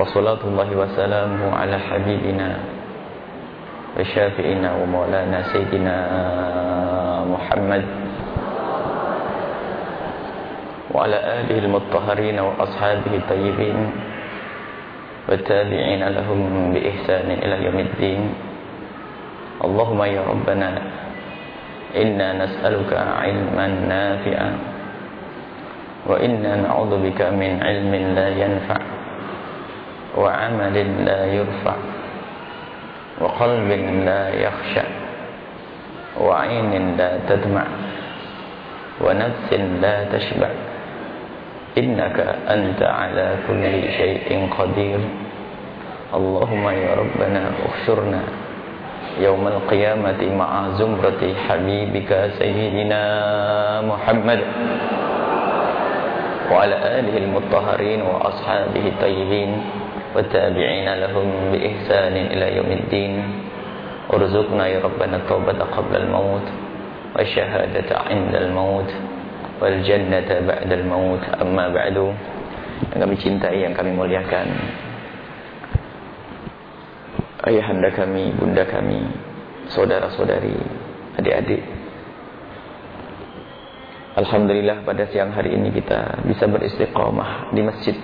وصلاة الله وسلامه على حبيبنا وشافئنا ومولانا سيدنا محمد وعلى آله المطهرين وأصحابه الطيبين والتابعين لهم بإحسان إلى يوم الدين. اللهم يا ربنا إنا نسألك علما نافعا وإنا نعوذ بك من علم لا ينفع. وعمل لا يرفع وقلب لا يخشع وعين لا تدمع ونفس لا تشبع. إنك أنت على كل شيء قدير. اللهم يا ربنا اخشرنا يوم القيامة مع زمرة حبيبك سيدنا محمد وعلى آله المطهرين وأصحابه الطيبين. والتابعين لهم بإحسان إلى يوم الدين ارزقنا يا ربنا التوبة قبل الموت والشهادة عند الموت wal jannata ba'dal maut amma ba'du yang kami cintai yang kami muliakan ayahanda kami bunda kami saudara-saudari adik-adik Alhamdulillah pada siang hari ini kita bisa beristiqamah di masjid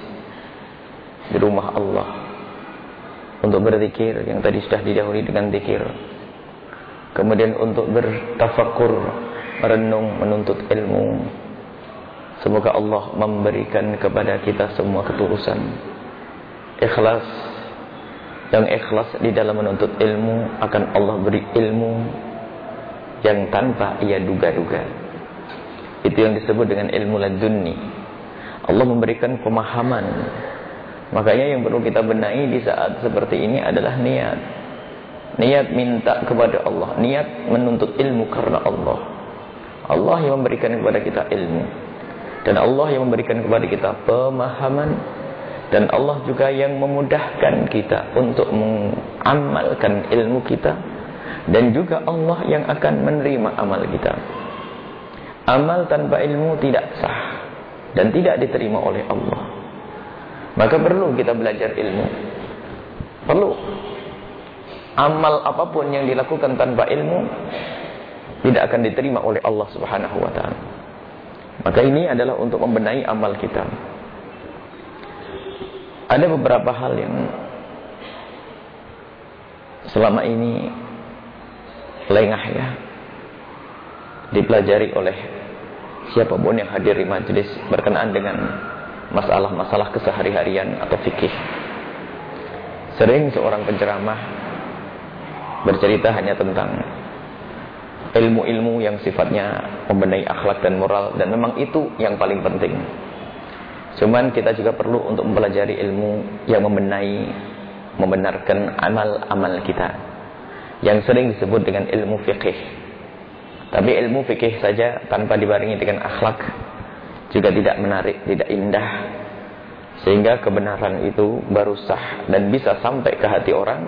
di rumah Allah. Untuk berzikir yang tadi sudah didahului dengan zikir. Kemudian untuk bertafakur merenung menuntut ilmu. Semoga Allah memberikan kepada kita semua ketulusan. Ikhlas. Yang ikhlas di dalam menuntut ilmu Akan Allah beri ilmu Yang tanpa ia duga-duga. Itu yang disebut dengan ilmu ladunni. Allah memberikan pemahaman Makanya yang perlu kita benahi di saat seperti ini adalah niat. Niat minta kepada Allah. Niat menuntut ilmu karena Allah. Allah yang memberikan kepada kita ilmu. Dan Allah yang memberikan kepada kita pemahaman. Dan Allah juga yang memudahkan kita untuk mengamalkan ilmu kita. Dan juga Allah yang akan menerima amal kita. Amal tanpa ilmu tidak sah. Dan tidak diterima oleh Allah. Maka perlu kita belajar ilmu. Perlu. Amal apa pun yang dilakukan tanpa ilmu tidak akan diterima oleh Allah Subhanahu wa taala. Maka ini adalah untuk membenahi amal kita. Ada beberapa hal yang selama ini lengah ya dipelajari oleh siapa pun yang hadir di majelis berkenaan dengan masalah-masalah kesehari-harian atau fikih. Sering seorang penceramah bercerita hanya tentang ilmu-ilmu yang sifatnya membenahi akhlak dan moral dan memang itu yang paling penting. Cuman kita juga perlu untuk mempelajari ilmu yang membenahi membenarkan amal-amal kita yang sering disebut dengan ilmu fikih. Tapi ilmu fikih saja tanpa dibarengi dengan akhlak juga tidak menarik, tidak indah. Sehingga kebenaran itu baru sah dan bisa sampai ke hati orang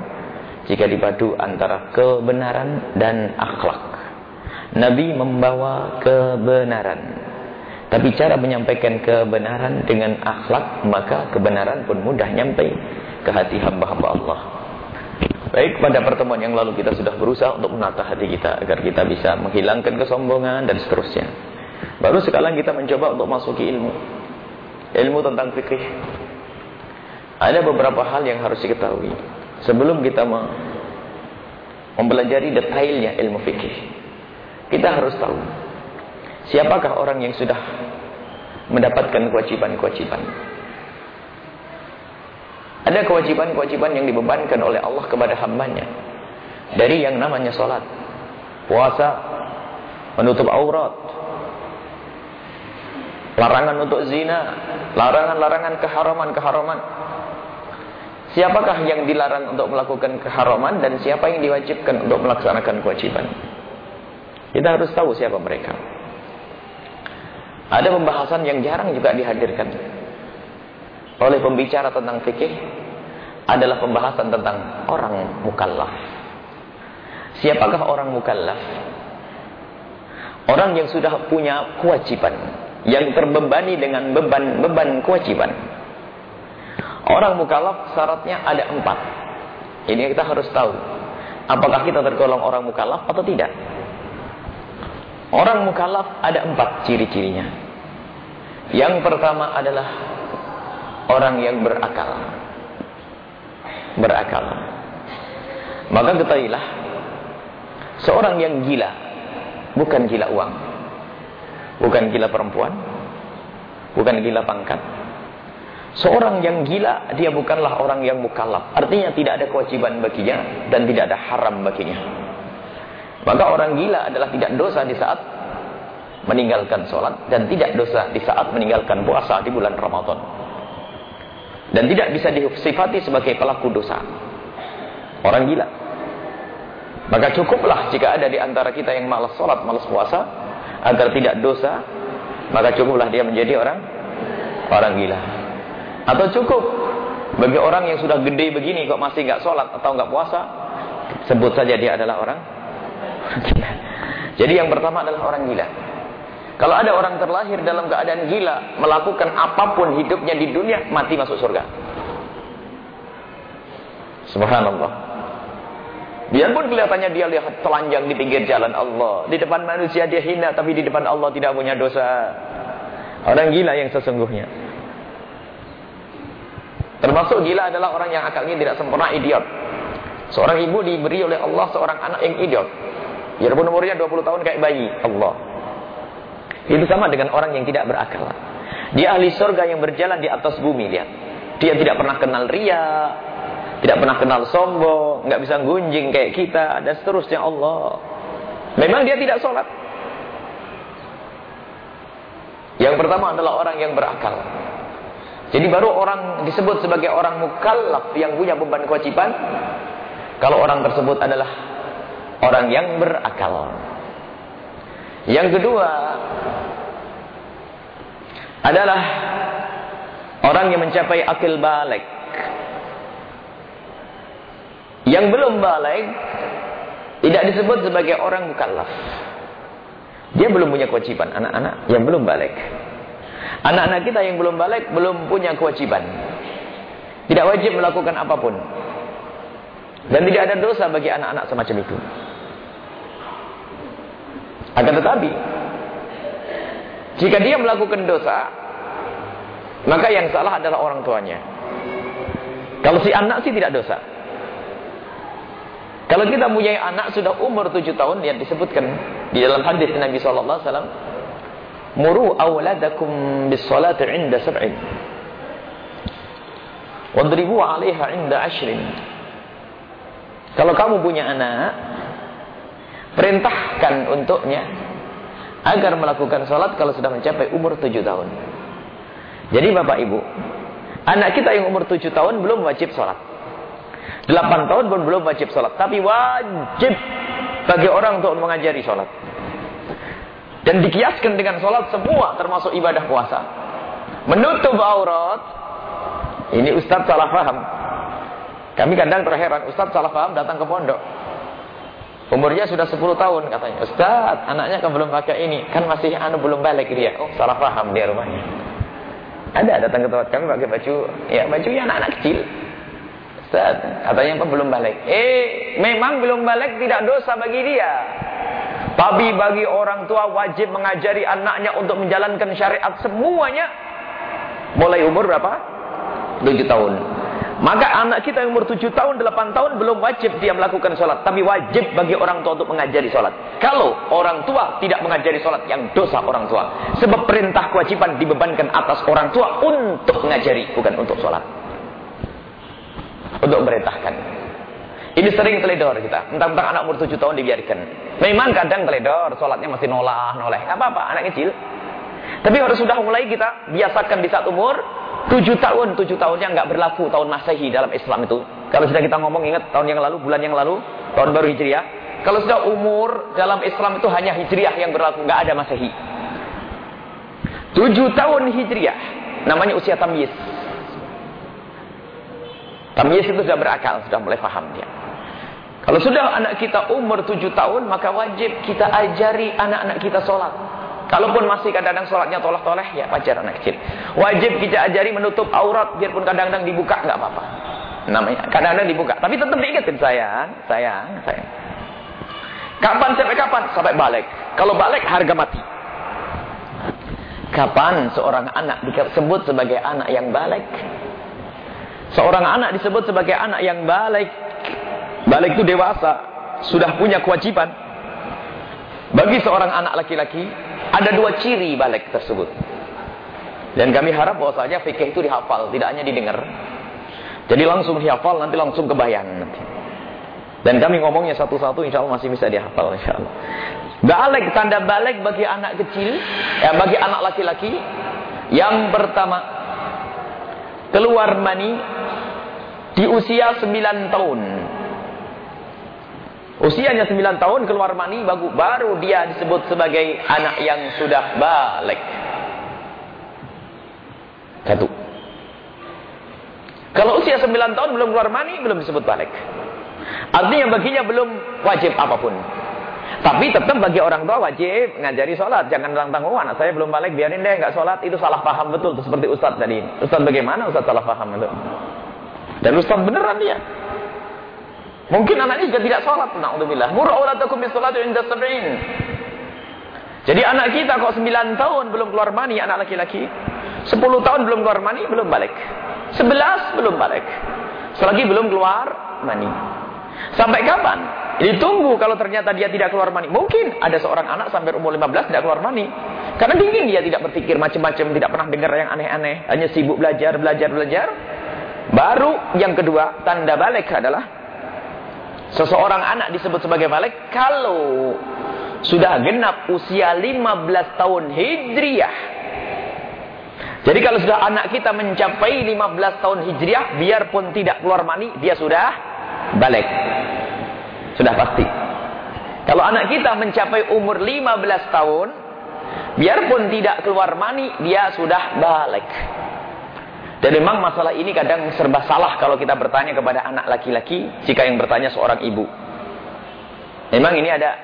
jika dipadu antara kebenaran dan akhlak. Nabi membawa kebenaran. Tapi cara menyampaikan kebenaran dengan akhlak, maka kebenaran pun mudah nyampe ke hati hamba-hamba Allah. Baik, pada pertemuan yang lalu kita sudah berusaha untuk menata hati kita agar kita bisa menghilangkan kesombongan dan seterusnya. Baru sekarang kita mencoba untuk masuki ilmu. Ilmu tentang fikih. Ada beberapa hal yang harus diketahui sebelum kita mempelajari detailnya ilmu fikih. Kita harus tahu siapakah orang yang sudah mendapatkan kewajiban-kewajiban. Ada kewajiban-kewajiban yang dibebankan oleh Allah kepada hambanya. Dari yang namanya salat, puasa, menutup aurat, larangan untuk zina, larangan-larangan keharaman-keharaman. Siapakah yang dilarang untuk melakukan keharaman dan siapa yang diwajibkan untuk melaksanakan kewajiban? Kita harus tahu siapa mereka. Ada pembahasan yang jarang juga dihadirkan oleh pembicara tentang fikih adalah pembahasan tentang orang mukallaf. Siapakah orang mukallaf? Orang yang sudah punya kewajiban, yang terbebani dengan beban-beban kewajiban. Orang mukallaf syaratnya ada empat. Ini kita harus tahu. Apakah kita tergolong orang mukallaf atau tidak? Orang mukallaf ada empat ciri-cirinya. Yang pertama adalah orang yang berakal. Berakal. Maka ketahuilah, seorang yang gila, bukan gila uang, bukan gila perempuan, bukan gila pangkat, Seorang yang gila, dia bukanlah orang yang mukallaf. Artinya tidak ada kewajiban baginya dan tidak ada haram baginya. Maka orang gila adalah tidak dosa di saat meninggalkan sholat dan tidak dosa di saat meninggalkan puasa di bulan Ramadan. Dan tidak bisa disifati sebagai pelaku dosa. Orang gila. Maka cukuplah jika ada di antara kita yang malas sholat, malas puasa, agar tidak dosa, maka cukuplah dia menjadi orang orang gila. Atau cukup bagi orang yang sudah gede begini kok masih nggak sholat atau nggak puasa, sebut saja dia adalah orang gila. Jadi yang pertama adalah orang gila. Kalau ada orang terlahir dalam keadaan gila, melakukan apa pun hidupnya di dunia, mati masuk surga. Subhanallah. Biarpun kelihatannya dia lihat telanjang di pinggir jalan Allah. Di depan manusia dia hina, tapi di depan Allah tidak punya dosa. Orang gila yang sesungguhnya. Termasuk gila adalah orang yang akalnya tidak sempurna, idiot. Seorang ibu diberi oleh Allah seorang anak yang idiot. Biarpun umurnya 20 tahun kayak bayi. Allah. Itu sama dengan orang yang tidak berakal. Dia ahli surga yang berjalan di atas bumi, lihat. Dia tidak pernah kenal ria, tidak pernah kenal sombong, nggak bisa gunjing kayak kita, dan seterusnya Allah. Memang dia tidak sholat. Yang pertama adalah orang yang berakal. Jadi baru orang disebut sebagai orang mukallaf yang punya beban kewajiban kalau orang tersebut adalah orang yang berakal. Yang kedua adalah orang yang mencapai akil balik. Yang belum balik tidak disebut sebagai orang mukallaf. Dia belum punya kewajiban anak-anak yang belum balik. Anak-anak kita yang belum balik belum punya kewajiban. Tidak wajib melakukan apa pun. Dan tidak ada dosa bagi anak-anak semacam itu. Akan tetapi, jika dia melakukan dosa, maka yang salah adalah orang tuanya. Kalau si anak sih tidak dosa. Kalau kita punya anak sudah umur tujuh tahun, yang disebutkan di dalam hadis Nabi Sallallahu Alaihi Wasallam, muru awladakum bis salati 'inda sab'in. Wadribu 'alaiha 'inda ashrin. Kalau kamu punya anak perintahkan untuknya agar melakukan salat kalau sudah mencapai umur 7 tahun. Jadi Bapak Ibu anak kita yang umur 7 tahun belum wajib salat 8 tahun pun belum wajib salat tapi wajib bagi orang untuk mengajari salat dan dikiaskan dengan sholat semua termasuk ibadah puasa. Menutup aurat. Ini Ustaz salah paham. Kami kadang terheran, Ustaz salah paham datang ke pondok. Umurnya sudah 10 tahun katanya. Ustaz, anaknya kan belum pakai ini. Kan masih anu belum balik dia. Oh, salah paham dia rumahnya. Ada datang ke tempat kami pakai baju, ya baju yang anak-anak kecil. Ustaz, katanya belum balik. Eh, memang belum balik tidak dosa bagi dia. Tapi bagi orang tua wajib mengajari anaknya untuk menjalankan syariat semuanya. Mulai umur berapa? 7 tahun. Maka anak kita yang umur 7 tahun, 8 tahun belum wajib dia melakukan sholat. Tapi wajib bagi orang tua untuk mengajari sholat. Kalau orang tua tidak mengajari sholat, yang dosa orang tua. Sebab perintah kewajiban dibebankan atas orang tua untuk mengajari, bukan untuk sholat. Untuk merintahkan. Ini sering teledor kita. Entah-entah anak umur 7 tahun dibiarkan. Memang kadang teledor, sholatnya masih nolah, noleh. Apa-apa, anak kecil. Tapi harus sudah mulai kita biasakan di saat umur 7 tahun. 7 tahunnya nggak berlaku tahun Masehi dalam Islam itu. Kalau sudah kita ngomong ingat tahun yang lalu, bulan yang lalu, tahun baru Hijriah. Kalau sudah umur dalam Islam itu hanya Hijriah yang berlaku, nggak ada Masehi. 7 tahun Hijriah namanya usia tamyiz. Tamyiz itu sudah berakal, sudah mulai paham dia. Kalau sudah anak kita umur tujuh tahun, maka wajib kita ajari anak-anak kita sholat. Kalaupun masih kadang-kadang sholatnya toleh-toleh, ya wajar anak kecil. Wajib kita ajari menutup aurat biarpun kadang-kadang dibuka nggak apa-apa. Namanya kadang-kadang dibuka, tapi tetap diingetin sayang, sayang, sayang. Kapan sampai kapan? Sampai balik. Kalau balik harga mati. Kapan seorang anak disebut sebagai anak yang balik? Seorang anak disebut sebagai anak yang balik. Balik itu dewasa, sudah punya kewajiban. Bagi seorang anak laki-laki, ada dua ciri balik tersebut. Dan kami harap bahwasanya fikih itu dihafal, tidak hanya didengar. Jadi langsung dihafal, nanti langsung kebayang. Dan kami ngomongnya satu-satu insya Allah masih bisa dihafal insya Allah. Balik, tanda balik bagi anak kecil, ya, bagi anak laki-laki. Yang pertama, keluar mani di usia 9 tahun. Usianya 9 tahun keluar mani baru, dia disebut sebagai anak yang sudah balik. Satu. Kalau usia 9 tahun belum keluar mani, belum disebut balik. Artinya baginya belum wajib apa pun. Tapi tetap bagi orang tua wajib ngajari sholat. Jangan tanggung oh, anak saya belum balik, biarin deh nggak sholat. Itu salah paham betul. Itu seperti Ustaz tadi. Ustaz bagaimana Ustaz salah paham itu? Dan Ustaz beneran dia. Mungkin anaknya juga tidak sholat. Na'udzubillah. Mur'aulatakum bisolatu inda sab'in. Jadi anak kita kok 9 tahun belum keluar mani, anak laki-laki. 10 tahun belum keluar mani, belum balik. 11 belum balik. Selagi belum keluar mani. Sampai kapan? Ditunggu kalau ternyata dia tidak keluar mani. Mungkin ada seorang anak sampai umur 15 tidak keluar mani. Karena dingin dia tidak berpikir macam-macam, tidak pernah dengar yang aneh-aneh, hanya sibuk belajar, belajar, belajar. Baru yang kedua, tanda balik adalah seseorang anak disebut sebagai balik kalau sudah genap usia 15 tahun hijriah jadi kalau sudah anak kita mencapai 15 tahun hijriah, biarpun tidak keluar mani, dia sudah balik. Sudah pasti. Kalau anak kita mencapai umur 15 tahun, biarpun tidak keluar mani, dia sudah balik. Dan memang masalah ini kadang serba salah kalau kita bertanya kepada anak laki-laki, jika yang bertanya seorang ibu. Memang ini ada,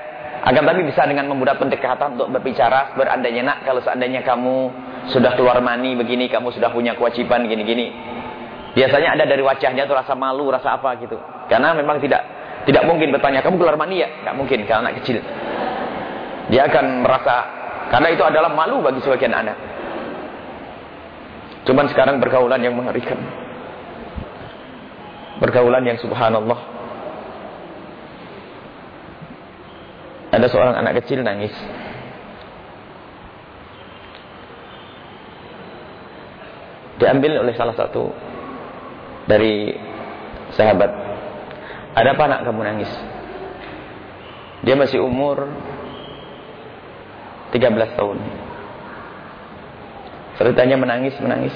akan tapi bisa dengan membuat pendekatan untuk berbicara, berandainya nak, kalau seandainya kamu sudah keluar mani begini, kamu sudah punya kewajiban gini-gini. Biasanya ada dari wajahnya tuh rasa malu, rasa apa gitu. Karena memang tidak tidak mungkin bertanya, kamu keluar mani ya? Nggak mungkin, karena anak kecil. Dia akan merasa, karena itu adalah malu bagi sebagian anak. Cuman sekarang pergaulan yang mengerikan. Pergaulan yang subhanallah. Ada seorang anak kecil nangis. diambil oleh salah satu dari sahabat. Ada apa anak kamu nangis? Dia masih umur 13 tahun. Ceritanya menangis, menangis.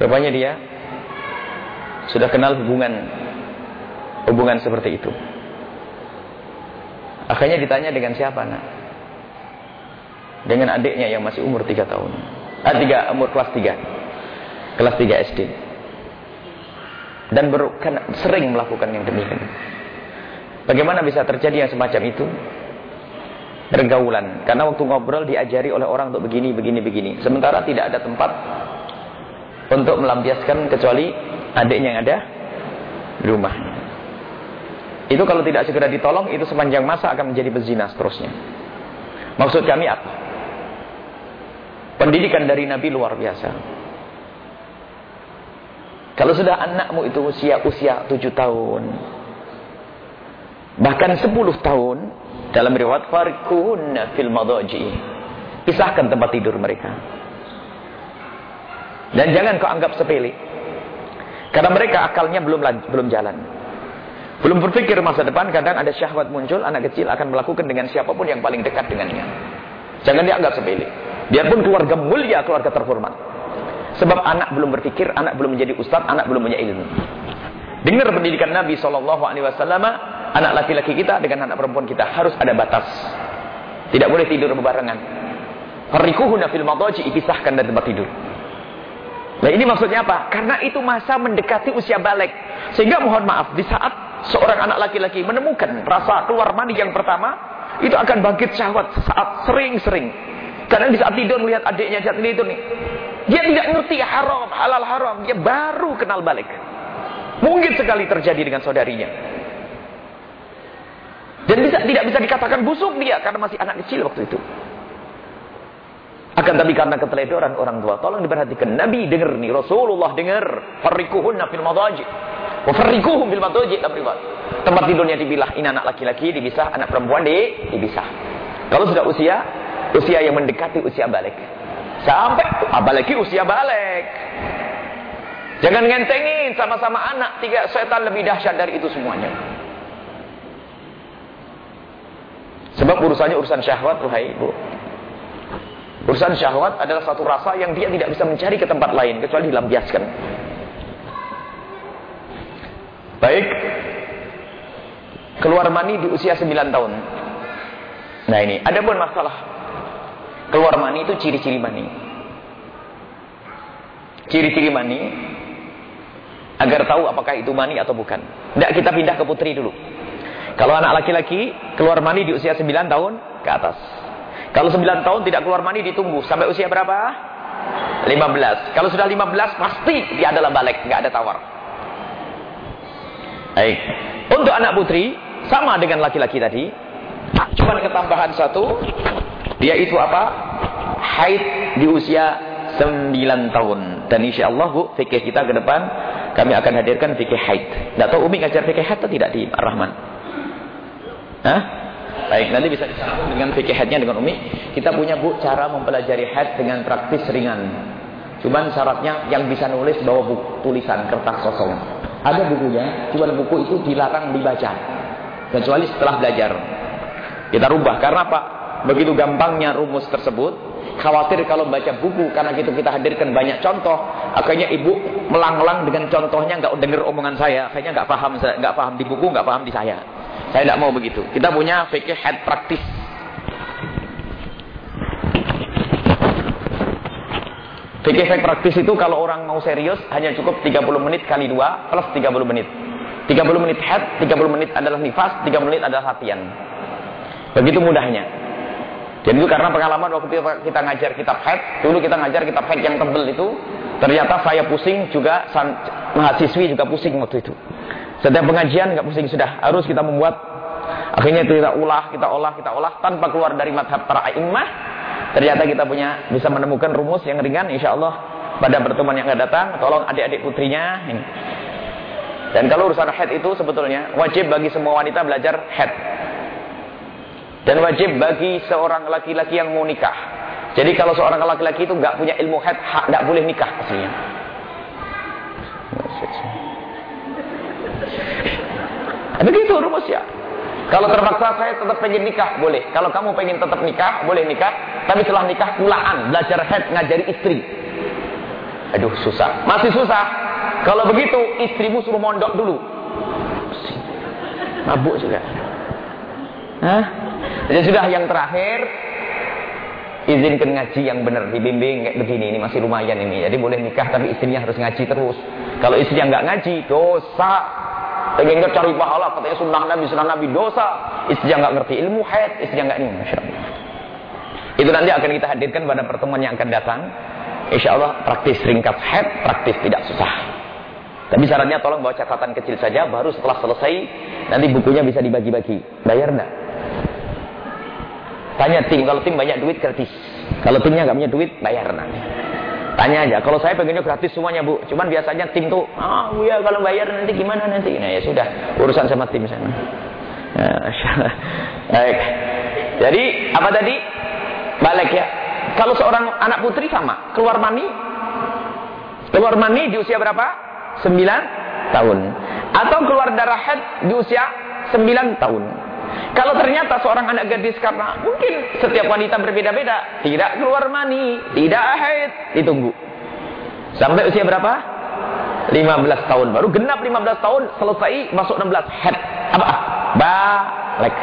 Rupanya dia sudah kenal hubungan hubungan seperti itu. Akhirnya ditanya dengan siapa nak? Dengan adiknya yang masih umur 3 tahun ah, tiga, umur kelas 3 kelas 3 SD dan ber, sering melakukan yang demikian. Bagaimana bisa terjadi yang semacam itu? Pergaulan. Karena waktu ngobrol diajari oleh orang untuk begini begini begini. Sementara tidak ada tempat untuk melampiaskan kecuali adiknya yang ada di rumah. Itu kalau tidak segera ditolong itu sepanjang masa akan menjadi bezina seterusnya. Maksud kami apa? Pendidikan dari Nabi luar biasa. Kalau sudah anakmu itu usia usia tujuh tahun, bahkan sepuluh tahun, dalam riwayat farkun fil madaji. Pisahkan tempat tidur mereka. Dan jangan kau anggap sepele. Karena mereka akalnya belum belum jalan. Belum berpikir masa depan, kadang ada syahwat muncul, anak kecil akan melakukan dengan siapa pun yang paling dekat dengannya. Jangan dianggap sepele. Biarpun keluarga mulia, keluarga terhormat. Sebab anak belum berpikir, anak belum menjadi ustaz, anak belum punya ilmu. Dengar pendidikan Nabi SAW, anak laki-laki kita dengan anak perempuan kita harus ada batas. Tidak boleh tidur berbarengan. Harikuhuna fil madaji dipisahkan dari tempat tidur. Nah ini maksudnya apa? Karena itu masa mendekati usia balik. Sehingga mohon maaf, di saat seorang anak laki-laki menemukan rasa keluar mandi yang pertama, itu akan bangkit syahwat saat sering-sering Kadang di saat tidur melihat adiknya saat tidur nih. Dia tidak ngerti haram, halal haram. Dia baru kenal balik. Mungkin sekali terjadi dengan saudarinya. Dan bisa, tidak bisa dikatakan busuk dia karena masih anak kecil waktu itu. Akan tapi karena keteledoran orang tua, tolong diperhatikan. Nabi dengar nih, Rasulullah dengar. Farrikuhunna fil madaji. Wa farrikuhum fil madaji. Tempat tidurnya dibilah. Ini anak laki-laki dipisah, anak perempuan di, dipisah. Kalau sudah usia, usia yang mendekati usia balik. Sampai apalagi usia balik. Jangan ngentengin sama-sama anak. Tiga setan lebih dahsyat dari itu semuanya. Sebab urusannya urusan syahwat, wahai ibu. Urusan syahwat adalah satu rasa yang dia tidak bisa mencari ke tempat lain kecuali dilampiaskan. Baik. Keluar mani di usia 9 tahun. Nah ini, ada pun masalah. Keluar mani itu ciri-ciri mani. Ciri-ciri mani agar tahu apakah itu mani atau bukan. Tidak kita pindah ke putri dulu. Kalau anak laki-laki keluar mani di usia 9 tahun ke atas. Kalau 9 tahun tidak keluar mani ditunggu sampai usia berapa? 15. Kalau sudah 15 pasti dia adalah balik, nggak ada tawar. Baik. Untuk anak putri sama dengan laki-laki tadi. Cuma ketambahan satu, dia itu apa? Haid di usia 9 tahun. Dan insya Allah Bu, fikih kita ke depan kami akan hadirkan fikih haid. Tidak tahu Umi ngajar fikih haid atau tidak di Ar-Rahman? Hah? Baik, nanti bisa disambung dengan fikih haidnya dengan Umi. Kita punya Bu cara mempelajari haid dengan praktis ringan. Cuman syaratnya yang bisa nulis bawa buku tulisan kertas kosong. Ada bukunya, cuman buku itu dilarang dibaca. Kecuali setelah belajar. Kita rubah karena apa? Begitu gampangnya rumus tersebut, khawatir kalau baca buku karena gitu kita hadirkan banyak contoh, akhirnya ibu melang-lang dengan contohnya nggak dengar omongan saya, akhirnya nggak paham nggak paham di buku, nggak paham di saya. Saya tidak mau begitu. Kita punya fikih head praktis. Fikih head praktis itu kalau orang mau serius hanya cukup 30 menit kali 2 plus 30 menit. 30 menit head, 30 menit adalah nifas, 30 menit adalah latihan. Begitu mudahnya. Jadi itu karena pengalaman waktu kita ngajar kitab head, dulu kita ngajar kitab head yang tebel itu, ternyata saya pusing juga, mahasiswi juga pusing waktu itu. Setiap pengajian nggak pusing sudah, harus kita membuat akhirnya itu kita ulah, kita olah, kita olah tanpa keluar dari madhab para imah. Ternyata kita punya bisa menemukan rumus yang ringan insya Allah pada pertemuan yang akan datang tolong adik-adik putrinya ini. Dan kalau urusan head itu sebetulnya wajib bagi semua wanita belajar head. Dan wajib bagi seorang laki-laki yang mau nikah. Jadi kalau seorang laki-laki itu nggak punya ilmu head, nggak boleh nikah aslinya. Begitu rumusnya. Kalau terpaksa saya tetap pengen nikah, boleh. Kalau kamu pengen tetap nikah, boleh nikah. Tapi setelah nikah pulaan, belajar head, ngajari istri. Aduh, susah. Masih susah. Kalau begitu, istrimu suruh mondok dulu. Mabuk juga. Hah? Jadi sudah yang terakhir, izinkan ngaji yang benar, dibimbing kayak begini. Ini masih lumayan ini. Jadi boleh nikah, tapi istrinya harus ngaji terus. Kalau istrinya nggak ngaji, dosa. Pengen cari pahala, katanya sunnah Nabi, sunnah Nabi dosa. Istri yang nggak ngerti ilmu haid, istri yang nggak ini, masya. Itu nanti akan kita hadirkan pada pertemuan yang akan datang. Insya Allah praktis ringkas haid, praktis tidak susah. Tapi syaratnya tolong bawa catatan kecil saja, baru setelah selesai nanti bukunya bisa dibagi-bagi. Bayar enggak? Tanya tim, kalau tim banyak duit gratis. Kalau timnya nggak punya duit, bayar nanti. Tanya aja, kalau saya pengennya gratis semuanya bu, cuman biasanya tim tuh, ah oh, ya kalau bayar nanti gimana nanti? Nah ya sudah, urusan sama tim sana. Ya, Baik. Jadi apa tadi? Balik ya. Kalau seorang anak putri sama, keluar mani, keluar mani di usia berapa? 9 tahun. Atau keluar darah head di usia 9 tahun. Kalau ternyata seorang anak gadis karena mungkin setiap wanita berbeda-beda, tidak keluar mani, tidak haid, ditunggu. Sampai usia berapa? 15 tahun. Baru genap 15 tahun, selesai masuk 16 haid. Apa? Balik.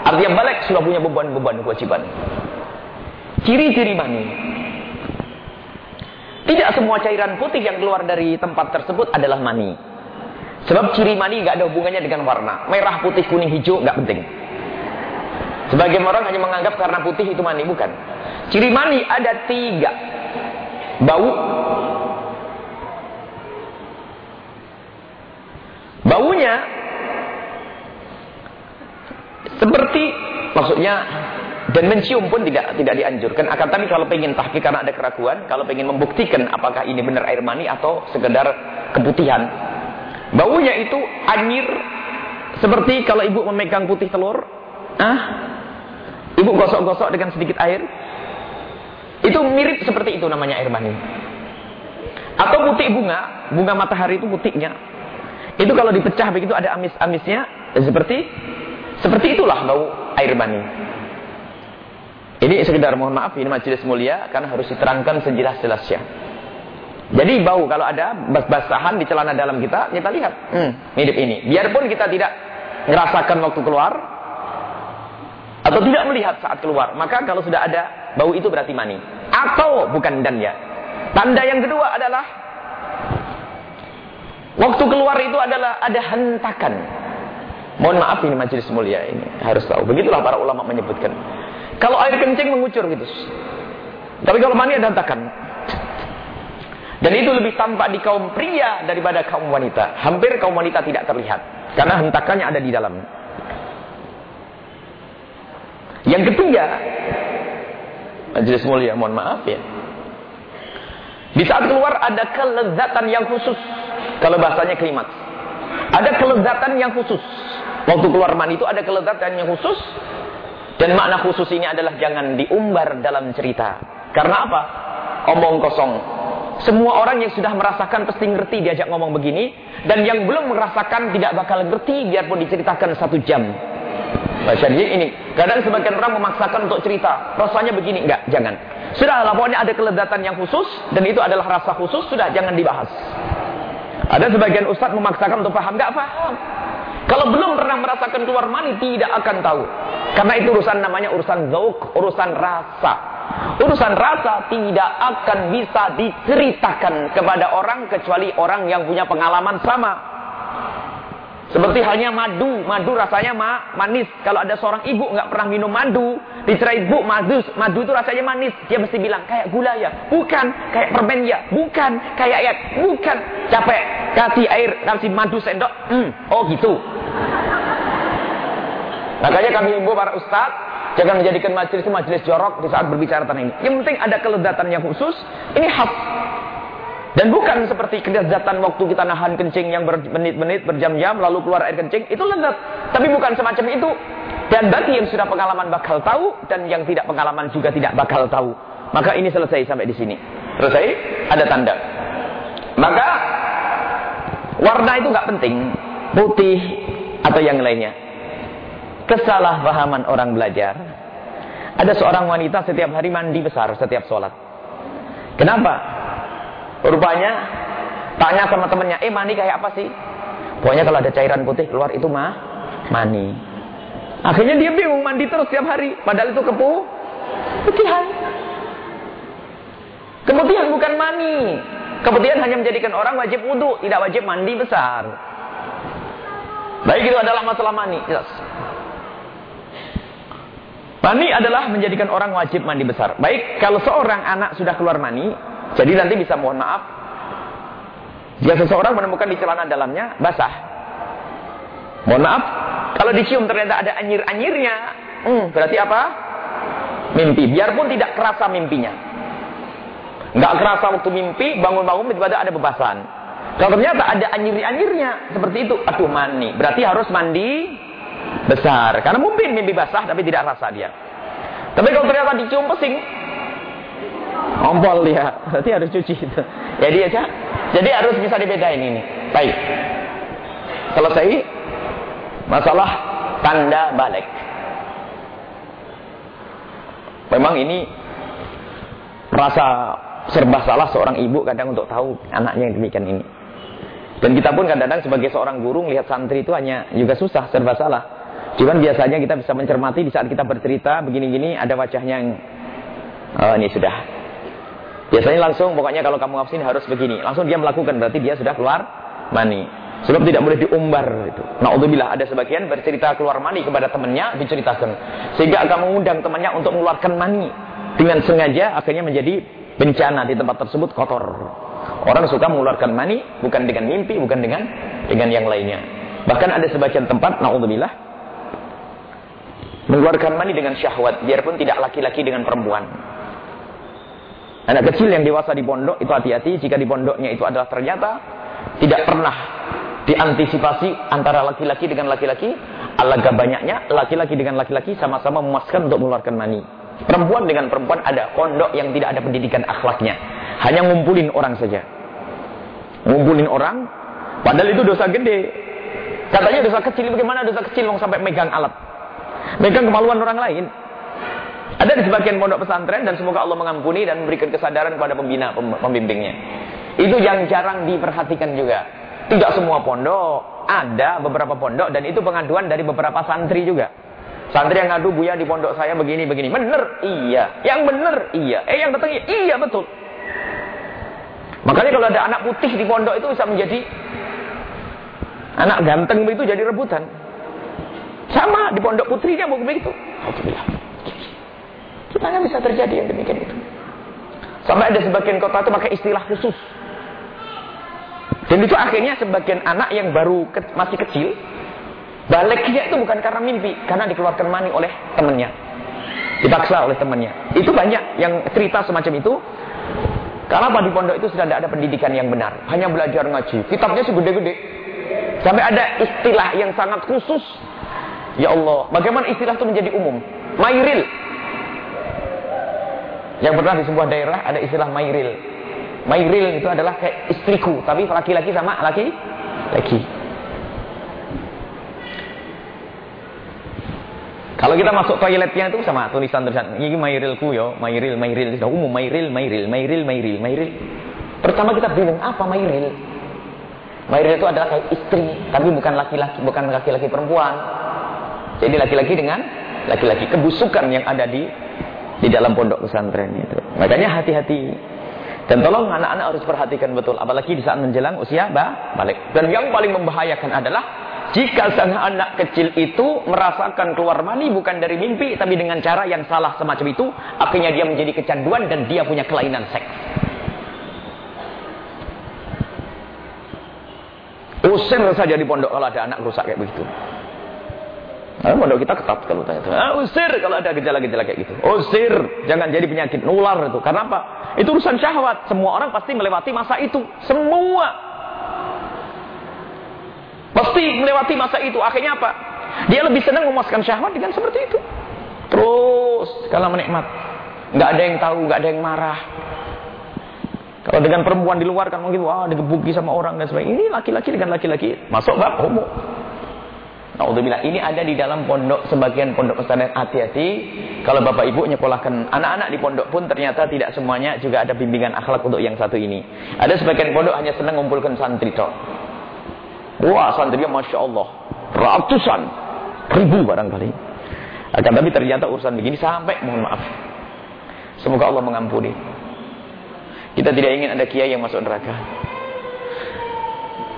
Artinya balik sudah punya beban-beban kewajiban. Ciri-ciri mani. Tidak semua cairan putih yang keluar dari tempat tersebut adalah mani. Sebab ciri mani nggak ada hubungannya dengan warna. Merah, putih, kuning, hijau nggak penting. Sebagian orang hanya menganggap karena putih itu mani, bukan. Ciri mani ada tiga. Bau. Baunya seperti maksudnya dan mencium pun tidak tidak dianjurkan. Akan tapi kalau pengen tahqiq karena ada keraguan, kalau pengen membuktikan apakah ini benar air mani atau sekedar keputihan, baunya itu anyir seperti kalau ibu memegang putih telur, ah, ibu gosok-gosok dengan sedikit air, itu mirip seperti itu namanya air mani. Atau putih bunga, bunga matahari itu putihnya. Itu kalau dipecah begitu ada amis-amisnya, seperti seperti itulah bau air mani. Ini sekedar mohon maaf ini majelis mulia karena harus diterangkan sejelas-jelasnya. Jadi bau kalau ada basahan di celana dalam kita, kita lihat, hmm, mirip ini. Biarpun kita tidak merasakan waktu keluar atau tidak melihat saat keluar, maka kalau sudah ada bau itu berarti mani. Atau bukan dan ya. Tanda yang kedua adalah waktu keluar itu adalah ada hentakan. Mohon maaf ini majelis mulia ini harus tahu. Begitulah para ulama menyebutkan. Kalau air kencing mengucur gitu. Tapi kalau mani ada hentakan. Dan itu lebih tampak di kaum pria daripada kaum wanita. Hampir kaum wanita tidak terlihat. Karena hentakannya ada di dalam. Yang ketiga, majelis mulia, mohon maaf ya. Di saat keluar ada kelezatan yang khusus. Kalau bahasanya klimaks. Ada kelezatan yang khusus. Waktu keluar mani itu ada kelezatan yang khusus dan makna khusus ini adalah jangan diumbar dalam cerita. Karena apa? Omong kosong. Semua orang yang sudah merasakan pasti ngerti diajak ngomong begini. Dan yang belum merasakan tidak bakal ngerti biarpun diceritakan satu jam. Jadi ini. Kadang sebagian orang memaksakan untuk cerita. Rasanya begini. Enggak, jangan. Sudahlah, pokoknya ada keledatan yang khusus. Dan itu adalah rasa khusus. Sudah, jangan dibahas. Ada sebagian ustadz memaksakan untuk paham. Enggak paham. Kalau belum pernah merasakan keluar mani, tidak akan tahu. Karena itu urusan namanya urusan zauk, urusan rasa. Urusan rasa tidak akan bisa diceritakan kepada orang kecuali orang yang punya pengalaman sama. Seperti halnya madu, madu rasanya ma manis. Kalau ada seorang ibu nggak pernah minum madu, dicerai ibu madu, madu itu rasanya manis. Dia mesti bilang kayak gula ya, bukan. Kayak permen ya, bukan. Kayak ayat, bukan. Capek, kasih air, kasih madu sendok. Hmm, oh gitu. Makanya kami ibu para ustadz jangan menjadikan majelis itu majelis jorok di saat berbicara tentang ini. Yang penting ada kelezatan yang khusus. Ini hak dan bukan seperti kelezatan waktu kita nahan kencing yang bermenit-menit, berjam-jam, lalu keluar air kencing. Itu lezat. Tapi bukan semacam itu. Dan bagi yang sudah pengalaman bakal tahu, dan yang tidak pengalaman juga tidak bakal tahu. Maka ini selesai sampai di sini. Selesai? Ada tanda. Maka, warna itu nggak penting. Putih atau yang lainnya. Kesalahpahaman orang belajar. Ada seorang wanita setiap hari mandi besar setiap sholat. Kenapa? Rupanya tanya sama temennya, eh mani kayak apa sih? Pokoknya kalau ada cairan putih keluar itu mah mani. Akhirnya dia bingung mandi terus setiap hari. Padahal itu kepu putihan. Keputihan bukan mani. Keputihan hanya menjadikan orang wajib wudhu, tidak wajib mandi besar. Baik itu adalah masalah mani. Mani adalah menjadikan orang wajib mandi besar. Baik, kalau seorang anak sudah keluar mani, jadi nanti bisa mohon maaf. Jika seseorang menemukan di celana dalamnya basah. Mohon maaf. Kalau dicium ternyata ada anyir-anyirnya. Hmm, berarti apa? Mimpi. Biarpun tidak kerasa mimpinya. Nggak kerasa waktu mimpi, bangun-bangun tiba-tiba ada bebasan. Kalau ternyata ada anyir-anyirnya. Seperti itu. Aduh mani. Berarti harus mandi besar. Karena mungkin mimpi basah tapi tidak rasa dia. Tapi kalau ternyata dicium pesing, Ompol dia, berarti harus cuci itu. Jadi aja, jadi harus bisa dibedain ini. Baik. Selesai masalah tanda balik. Memang ini rasa serba salah seorang ibu kadang untuk tahu anaknya yang demikian ini. Dan kita pun kadang-kadang sebagai seorang guru lihat santri itu hanya juga susah serba salah. Cuman biasanya kita bisa mencermati di saat kita bercerita begini-gini ada wajahnya yang oh ini sudah Biasanya langsung, pokoknya kalau kamu ngafsin harus begini. Langsung dia melakukan, berarti dia sudah keluar mani. Sebab tidak boleh diumbar itu. Naudzubillah ada sebagian bercerita keluar mani kepada temannya diceritakan. Sehingga akan mengundang temannya untuk mengeluarkan mani. dengan sengaja akhirnya menjadi bencana di tempat tersebut kotor. Orang suka mengeluarkan mani bukan dengan mimpi, bukan dengan dengan yang lainnya. Bahkan ada sebagian tempat, naudzubillah, mengeluarkan mani dengan syahwat, biarpun tidak laki-laki dengan perempuan. Anak kecil yang dewasa di pondok itu hati-hati jika di pondoknya itu adalah ternyata tidak pernah diantisipasi antara laki-laki dengan laki-laki, alangkah banyaknya laki-laki dengan laki-laki sama-sama memuaskan untuk mengeluarkan mani. Perempuan dengan perempuan ada pondok yang tidak ada pendidikan akhlaknya. Hanya ngumpulin orang saja. Ngumpulin orang, padahal itu dosa gede. Katanya dosa kecil, bagaimana dosa kecil mau sampai megang alat? Megang kemaluan orang lain. Ada di sebagian pondok pesantren dan semoga Allah mengampuni dan memberikan kesadaran kepada pembina pembimbingnya. Itu yang jarang diperhatikan juga. Tidak semua pondok, ada beberapa pondok dan itu pengaduan dari beberapa santri juga. Santri yang ngadu Buya di pondok saya begini begini. Bener? Iya. Yang bener? Iya. Eh yang datang iya, iya betul. Makanya kalau ada anak putih di pondok itu bisa menjadi anak ganteng begitu jadi rebutan. Sama di pondok putrinya mau begitu. Alhamdulillah. Kita nggak bisa terjadi yang demikian itu. Sampai ada sebagian kota itu pakai istilah khusus. Dan itu akhirnya sebagian anak yang baru ke, masih kecil Baliknya itu bukan karena mimpi, karena dikeluarkan mani oleh temannya. Dipaksa oleh temannya. Itu banyak yang cerita semacam itu. Karena di pondok itu sudah tidak ada pendidikan yang benar. Hanya belajar ngaji. Kitabnya segede-gede. Sampai ada istilah yang sangat khusus. Ya Allah, bagaimana istilah itu menjadi umum? Mairil. Yang pernah di sebuah daerah ada istilah mairil. Mairil itu adalah kayak istriku, tapi laki-laki sama laki-laki. Kalau kita masuk toiletnya itu sama tulisan-tulisan. Ini mairilku yo, mairil, mairil. Sudah umum mairil, mairil, mairil, mairil, mairil. Pertama kita bingung apa mairil? Mairil itu adalah kayak istri, tapi bukan laki-laki, bukan laki-laki perempuan. Jadi laki-laki dengan laki-laki kebusukan yang ada di di dalam pondok pesantren itu. Makanya hati-hati. Dan tolong anak-anak harus perhatikan betul, apalagi di saat menjelang usia balik. Dan yang paling membahayakan adalah jika sang anak kecil itu merasakan keluar mani bukan dari mimpi, tapi dengan cara yang salah semacam itu, akhirnya dia menjadi kecanduan dan dia punya kelainan seks. Usir saja di pondok kalau ada anak rusak kayak begitu. Nah, pondok kita ketat kalau tanya. Ah, usir kalau ada gejala-gejala kayak gitu. Usir, jangan jadi penyakit nular itu. Karena apa? Itu urusan syahwat. Semua orang pasti melewati masa itu. Semua Pasti melewati masa itu. Akhirnya apa? Dia lebih senang memuaskan syahwat dengan seperti itu. Terus kalau menikmat. Nggak ada yang tahu, nggak ada yang marah. Kalau dengan perempuan di luar kan mungkin wah digebuki sama orang dan sebagainya. Ini laki-laki dengan laki-laki masuk bab homo. Naudzubillah ini ada di dalam pondok sebagian pondok pesantren hati-hati kalau bapak ibu nyekolahkan anak-anak di pondok pun ternyata tidak semuanya juga ada bimbingan akhlak untuk yang satu ini. Ada sebagian pondok hanya senang mengumpulkan santri toh. Wah santrinya Masya Allah. Ratusan. Ribu barangkali. Akan tapi ternyata urusan begini sampai mohon maaf. Semoga Allah mengampuni. Kita tidak ingin ada kiai yang masuk neraka.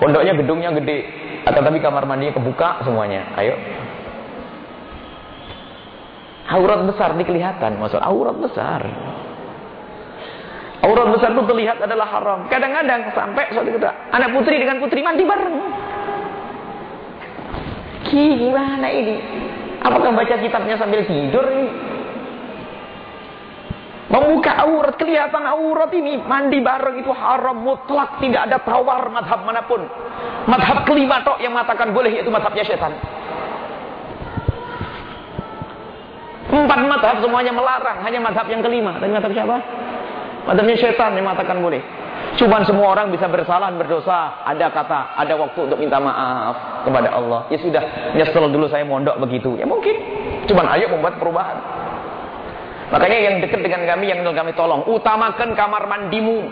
Pondoknya gedungnya gede. Akan tapi kamar mandinya kebuka semuanya. Ayo. Aurat besar dikelihatan. Maksud aurat besar. Aurat besar itu terlihat adalah haram. Kadang-kadang sampai suatu kita anak putri dengan putri mandi bareng. Gimana ini? Apakah baca kitabnya sambil tidur ini? Membuka aurat, kelihatan aurat ini. Mandi bareng itu haram mutlak. Tidak ada tawar madhab mana pun. Madhab kelima tok yang mengatakan boleh yaitu madhabnya setan. Empat madhab semuanya melarang. Hanya madhab yang kelima. Tadi madhab siapa? Madhabnya setan yang mengatakan boleh. Cuman semua orang bisa bersalah dan berdosa. Ada kata, ada waktu untuk minta maaf kepada Allah. Ya sudah, nyesel dulu saya mondok begitu. Ya mungkin. Cuman ayo membuat perubahan. Makanya yang dekat dengan kami, yang kami tolong. Utamakan kamar mandimu.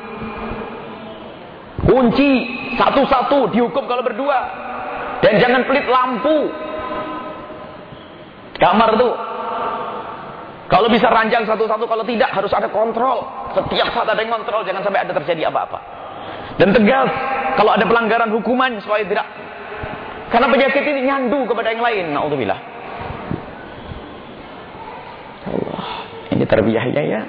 Kunci satu-satu dihukum kalau berdua. Dan jangan pelit lampu. Kamar tuh kalau bisa ranjang satu-satu, kalau tidak harus ada kontrol. Setiap saat ada yang kontrol, jangan sampai ada terjadi apa-apa. Dan tegas, kalau ada pelanggaran hukuman supaya tidak. Karena penyakit ini nyandu kepada yang lain. Na'udzubillah. Ini terbiahnya ya.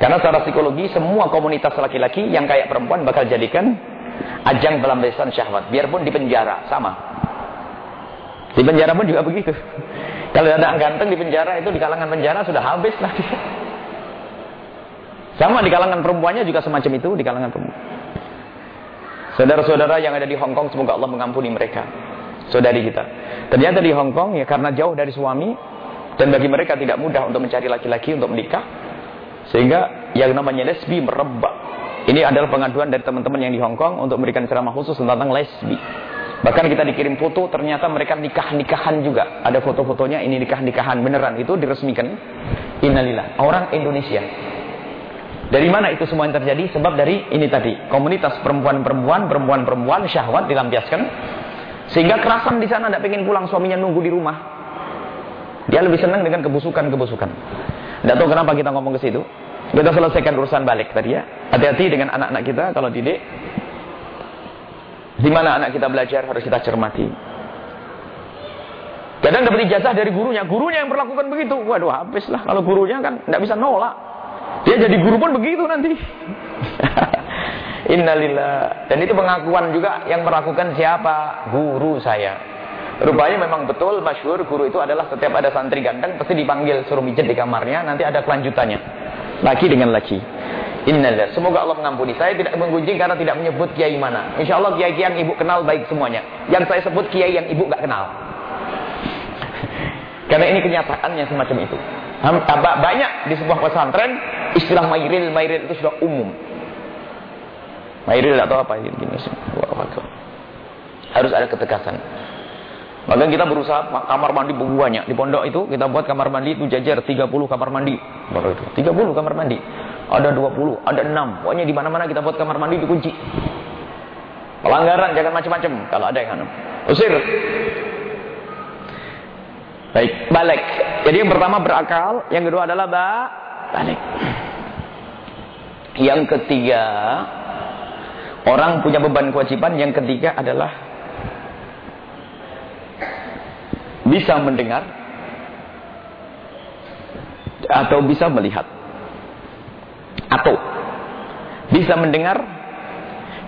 Karena secara psikologi semua komunitas laki-laki yang kayak perempuan bakal jadikan ajang pelampiasan syahwat. Biarpun di penjara sama. Di penjara pun juga begitu. Kalau ada ganteng di penjara itu di kalangan penjara sudah habis lah Sama di kalangan perempuannya juga semacam itu di kalangan perempuan. Saudara-saudara yang ada di Hong Kong semoga Allah mengampuni mereka. Saudari kita. Ternyata di Hong Kong ya karena jauh dari suami dan bagi mereka tidak mudah untuk mencari laki-laki untuk menikah sehingga yang namanya lesbi merebak. Ini adalah pengaduan dari teman-teman yang di Hong Kong untuk memberikan ceramah khusus tentang lesbi. Bahkan kita dikirim foto, ternyata mereka nikah-nikahan juga. Ada foto-fotonya, ini nikah-nikahan beneran. Itu diresmikan. Innalillah. Orang Indonesia. Dari mana itu semua yang terjadi? Sebab dari ini tadi. Komunitas perempuan-perempuan, perempuan-perempuan, syahwat dilampiaskan. Sehingga kerasan di sana tidak pengen pulang, suaminya nunggu di rumah. Dia lebih senang dengan kebusukan-kebusukan. Tidak tahu kenapa kita ngomong ke situ. Kita selesaikan urusan balik tadi ya. Hati-hati dengan anak-anak kita kalau didik. Di mana anak kita belajar harus kita cermati. Kadang dapat ijazah dari gurunya, gurunya yang perlakukan begitu. Waduh, habis lah kalau gurunya kan tidak bisa nolak. Dia jadi guru pun begitu nanti. Innalillah. Dan itu pengakuan juga yang melakukan siapa? Guru saya. Rupanya memang betul masyhur guru itu adalah setiap ada santri ganteng pasti dipanggil suruh mijet di kamarnya, nanti ada kelanjutannya. Laki dengan laki. Innalillah. Semoga Allah mengampuni. Saya tidak menggunjing karena tidak menyebut kiai mana. Insya Allah kiai yang ibu kenal baik semuanya. Yang saya sebut kiai yang ibu gak kenal. karena ini kenyataannya semacam itu. Banyak di sebuah pesantren istilah mairil mairil itu sudah umum. Mairil atau apa ini? Harus ada ketegasan. Maka kita berusaha kamar mandi banyak. Di pondok itu kita buat kamar mandi itu jajar 30 kamar mandi. Baru itu. 30 kamar mandi. Ada 20, ada 6. Pokoknya di mana-mana kita buat kamar mandi dikunci. Pelanggaran jangan macam-macam kalau ada yang anu. Usir. Baik, balik. Jadi yang pertama berakal, yang kedua adalah ba balik. Yang ketiga, orang punya beban kewajiban, yang ketiga adalah bisa mendengar atau bisa melihat. Atau bisa mendengar.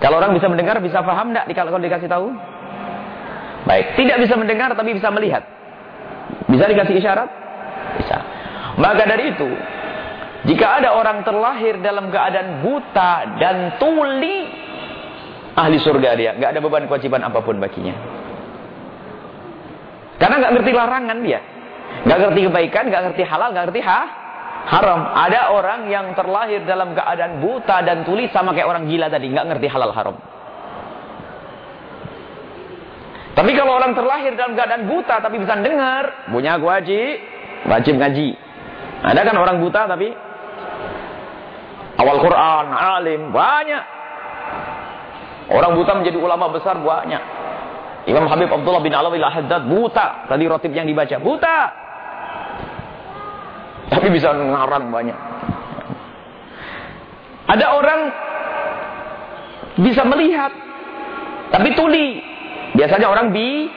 Kalau orang bisa mendengar bisa paham tidak kalau dikasih tahu? Baik tidak bisa mendengar tapi bisa melihat. Bisa dikasih isyarat? Bisa. Maka dari itu jika ada orang terlahir dalam keadaan buta dan tuli ahli surga dia nggak ada beban kewajiban apa pun baginya karena nggak ngerti larangan dia. Nggak ngerti kebaikan, nggak ngerti halal, nggak ngerti ha? haram. Ada orang yang terlahir dalam keadaan buta dan tuli sama kayak orang gila tadi, nggak ngerti halal haram. Tapi kalau orang terlahir dalam keadaan buta tapi bisa dengar, punya wajib, wajib ngaji. Ada kan orang buta tapi awal Quran, alim, banyak. Orang buta menjadi ulama besar banyak. Imam Habib Abdullah bin Alawi Al-Haddad buta. Tadi rotib yang dibaca. Buta. Tapi bisa ngarang banyak. Ada orang bisa melihat. Tapi tuli. Biasanya orang bi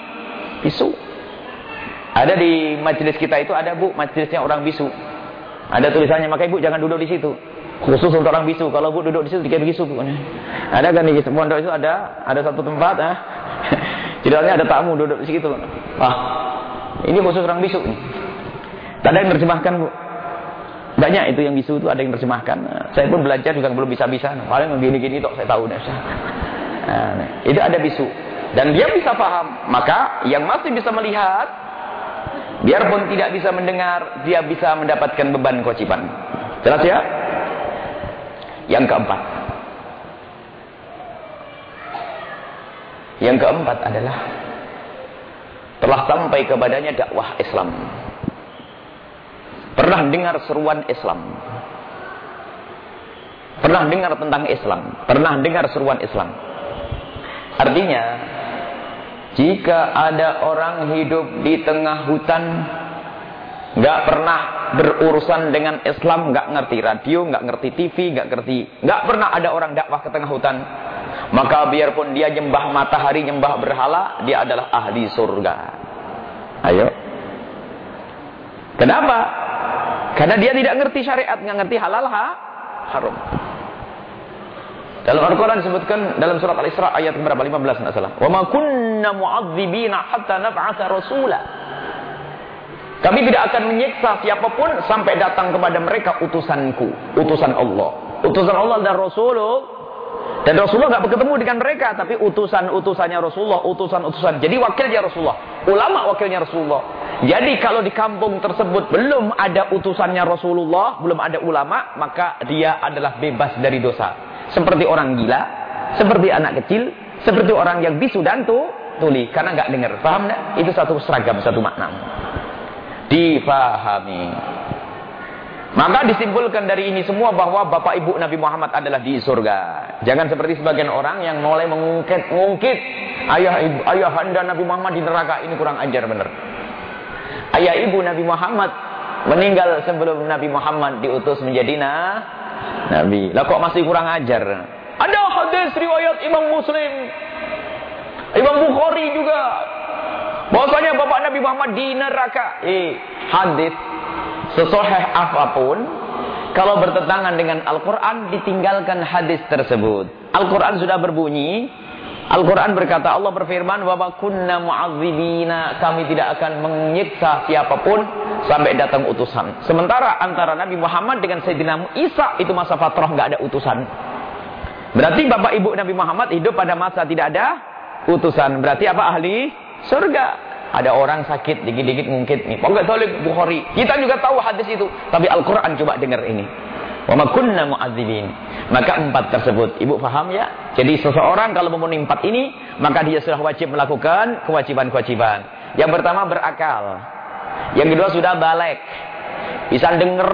bisu. Ada di majelis kita itu ada bu, majelisnya orang bisu. Ada tulisannya, maka ibu jangan duduk di situ. Khusus untuk orang bisu. Kalau bu duduk di situ, dikira bisu. Ada kan di pondok itu ada, ada satu tempat. Ah. Tidaknya ada tamu duduk di situ. Wah, ini khusus orang bisu. Tak ada yang terjemahkan, Bu. Banyak itu yang bisu itu ada yang terjemahkan. Saya pun belajar juga belum bisa-bisa. Paling gini-gini itu saya tahu. Nah, itu ada bisu. Dan dia bisa paham. Maka yang masih bisa melihat, biarpun tidak bisa mendengar, dia bisa mendapatkan beban kewajiban. Jelas ya? Yang keempat. Yang keempat adalah telah sampai kepadanya dakwah Islam. Pernah dengar seruan Islam. Pernah dengar tentang Islam. Pernah dengar seruan Islam. Artinya, jika ada orang hidup di tengah hutan, nggak pernah berurusan dengan Islam, nggak ngerti radio, nggak ngerti TV, nggak ngerti, nggak pernah ada orang dakwah ke tengah hutan, maka biarpun dia nyembah matahari, nyembah berhala, dia adalah ahli surga. Ayo. Kenapa? Karena dia tidak ngerti syariat, nggak ngerti halal ha? haram. Dalam Al-Quran disebutkan dalam surat Al-Isra ayat berapa? 15 enggak salah. Wa ma kunna mu'adzibina hatta nab'atha rasula. Kami tidak akan menyiksa siapa pun sampai datang kepada mereka utusanku, utusan Allah. Utusan Allah dan Rasulullah dan Rasulullah nggak bertemu dengan mereka, tapi utusan-utusannya Rasulullah, utusan-utusan. Jadi wakilnya Rasulullah, ulama wakilnya Rasulullah. Jadi kalau di kampung tersebut belum ada utusannya Rasulullah, belum ada ulama, maka dia adalah bebas dari dosa. Seperti orang gila, seperti anak kecil, seperti orang yang bisu dan tu, tuli, karena nggak dengar. Paham nggak? Itu satu seragam, satu makna difahami. Maka disimpulkan dari ini semua bahwa bapak ibu Nabi Muhammad adalah di surga. Jangan seperti sebagian orang yang mulai mengungkit, ngungkit ayah ibu, ayah anda Nabi Muhammad di neraka ini kurang ajar benar. Ayah ibu Nabi Muhammad meninggal sebelum Nabi Muhammad diutus menjadi Nabi. Lah kok masih kurang ajar? Ada hadis riwayat Imam Muslim, Imam Bukhari juga Bahwasanya bapak Nabi Muhammad di neraka. Eh, hadis sesoheh apa pun kalau bertentangan dengan Al-Quran ditinggalkan hadis tersebut. Al-Quran sudah berbunyi. Al-Quran berkata Allah berfirman bahwa kunna mu'adzibina kami tidak akan menyiksa siapa pun sampai datang utusan. Sementara antara Nabi Muhammad dengan Sayyidina Isa itu masa fatrah nggak ada utusan. Berarti bapak ibu Nabi Muhammad hidup pada masa tidak ada utusan. Berarti apa ahli? Surga. Ada orang sakit, dikit-dikit ngungkit nih. Pokoknya Talib Bukhari. Kita juga tahu hadis itu. Tapi Al-Quran coba dengar ini. Wa kunna mu'adzibin. Maka empat tersebut. Ibu paham ya? Jadi seseorang kalau memenuhi empat ini, maka dia sudah wajib melakukan kewajiban-kewajiban. Yang pertama berakal. Yang kedua sudah balik. Bisa dengar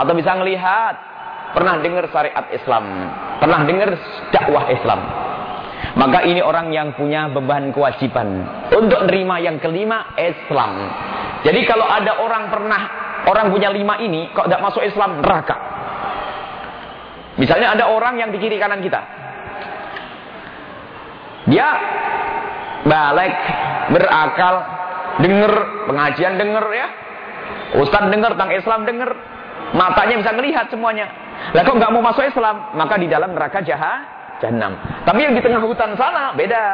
atau bisa melihat. Pernah dengar syariat Islam. Pernah dengar dakwah Islam. Maka ini orang yang punya beban kewajiban. Untuk nerima yang kelima, Islam. Jadi kalau ada orang pernah, orang punya lima ini, kok tidak masuk Islam, neraka. Misalnya ada orang yang di kiri kanan kita. Dia balik, berakal, dengar pengajian dengar ya. Ustaz dengar tentang Islam dengar. Matanya bisa melihat semuanya. Lah kok nggak mau masuk Islam, maka di dalam neraka jahat Jahanam. Tapi yang di tengah hutan sana beda.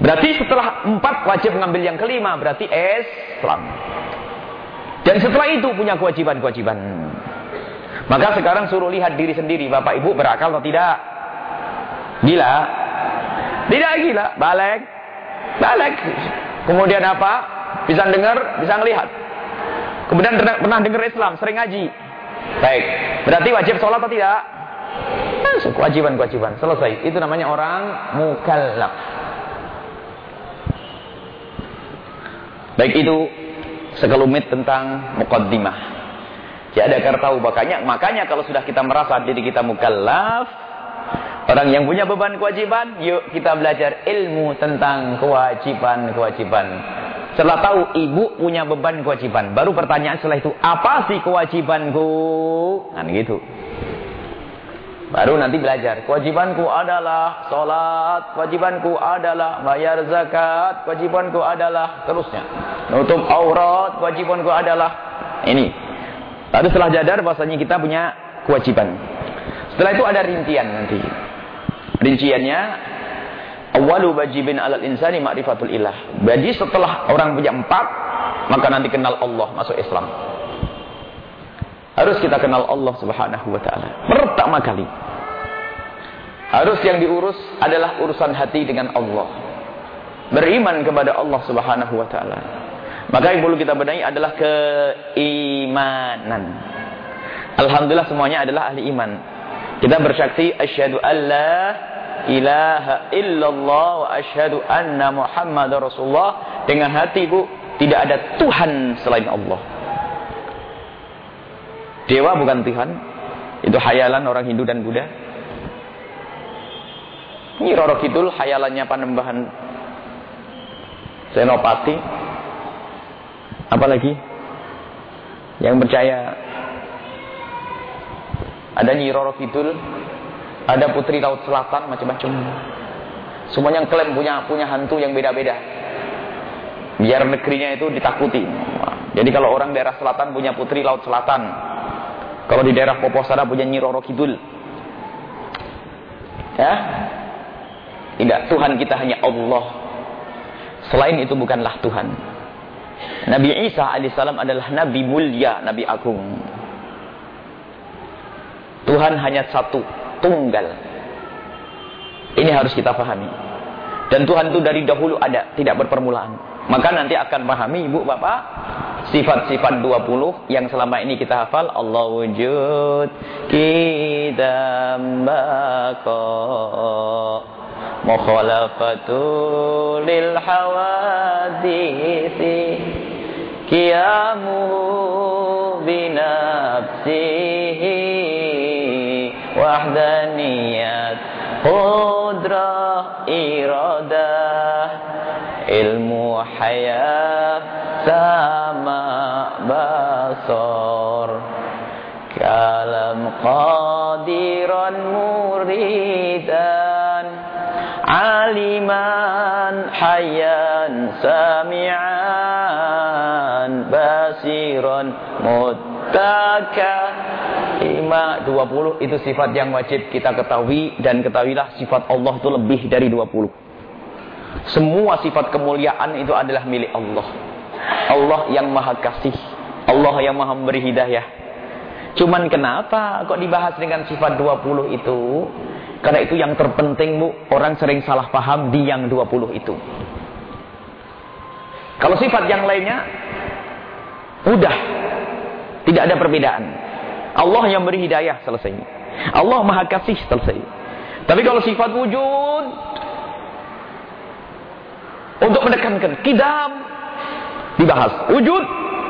Berarti setelah empat wajib mengambil yang kelima. Berarti Islam. Dan setelah itu punya kewajiban-kewajiban. Maka sekarang suruh lihat diri sendiri. Bapak ibu berakal atau tidak? Gila? Tidak gila. Balik. Balik. Kemudian apa? Bisa dengar, bisa ngelihat. Kemudian pernah dengar Islam, sering ngaji. Baik. Berarti wajib sholat atau tidak? Masuk kewajiban-kewajiban. Selesai. Itu namanya orang mukallaf. Baik itu sekelumit tentang mukaddimah. Tiada kar tahu makanya makanya kalau sudah kita merasa diri kita mukallaf, orang yang punya beban kewajiban, yuk kita belajar ilmu tentang kewajiban-kewajiban. Setelah tahu ibu punya beban kewajiban, baru pertanyaan setelah itu, apa sih kewajibanku? Kan gitu. Baru nanti belajar. Kewajibanku adalah sholat. Kewajibanku adalah bayar zakat. Kewajibanku adalah terusnya. Nutup aurat. Kewajibanku adalah ini. Lalu setelah jadar bahasanya kita punya kewajiban. Setelah itu ada rincian nanti. Rinciannya awalu wajibin alal insani ma'rifatul ilah. Jadi setelah orang punya empat, maka nanti kenal Allah masuk Islam. Harus kita kenal Allah Subhanahu wa taala. Pertama kali. Harus yang diurus adalah urusan hati dengan Allah. Beriman kepada Allah Subhanahu wa taala. Maka yang perlu kita benahi adalah keimanan. Alhamdulillah semuanya adalah ahli iman. Kita bersaksi asyhadu alla ilaha illallah wa asyhadu anna muhammadar rasulullah dengan hati Bu tidak ada Tuhan selain Allah. Dewa bukan Tuhan. Itu hayalan orang Hindu dan Buddha. Ini Roro Kidul hayalannya Panembahan Senopati. Apalagi yang percaya ada Nyi Roro Kidul, ada Putri Laut Selatan macam-macam. Semuanya klaim punya punya hantu yang beda-beda. Biar negerinya itu ditakuti. Jadi kalau orang daerah selatan punya Putri Laut Selatan, Kalau di daerah Poposara punya Nyi Roro Kidul. Ya. Tidak, Tuhan kita hanya Allah. Selain itu bukanlah Tuhan. Nabi Isa alaihissalam adalah nabi mulia, nabi agung. Tuhan hanya satu, tunggal. Ini harus kita pahami. Dan Tuhan itu dari dahulu ada, tidak berpermulaan. Maka nanti akan pahami ibu bapak sifat-sifat 20 yang selama ini kita hafal. Allah wujud kita bako mukhalafatu lil hawadisi qiyamu binafsihi wahdaniyat qudrah iradah ilmu hayat sama basar kalam qadiran muridan. Aliman hayyan sami'an. Basiran muttaka. Lima dua puluh itu sifat yang wajib kita ketahui dan ketahuilah sifat Allah itu lebih dari dua puluh semua sifat kemuliaan itu adalah milik Allah. Allah yang maha kasih. Allah yang maha memberi hidayah. Cuman kenapa kok dibahas dengan sifat 20 itu? Karena itu yang terpenting bu. Orang sering salah paham di yang 20 itu. Kalau sifat yang lainnya udah. Tidak ada perbedaan. Allah yang beri hidayah selesai. Allah maha kasih selesai. Tapi kalau sifat wujud untuk menekankan kidam dibahas. Wujud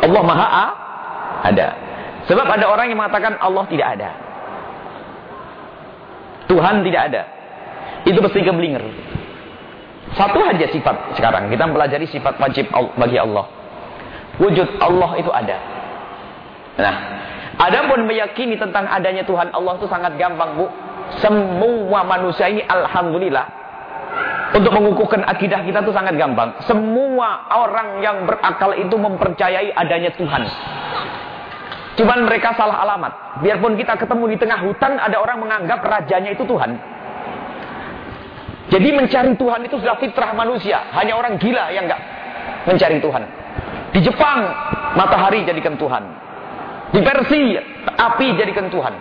Allah Maha ada. Sebab ada orang yang mengatakan Allah tidak ada. Tuhan tidak ada. Itu pasti keblinger. Satu saja sifat sekarang. Kita mempelajari sifat wajib bagi Allah. Wujud Allah itu ada. Nah, adapun meyakini tentang adanya Tuhan Allah itu sangat gampang, Bu. Semua manusia ini alhamdulillah untuk mengukuhkan akidah kita itu sangat gampang. Semua orang yang berakal itu mempercayai adanya Tuhan. Cuman mereka salah alamat. Biarpun kita ketemu di tengah hutan, ada orang menganggap rajanya itu Tuhan. Jadi mencari Tuhan itu sudah fitrah manusia. Hanya orang gila yang enggak mencari Tuhan. Di Jepang, matahari jadikan Tuhan. Di Persia, api jadikan Tuhan.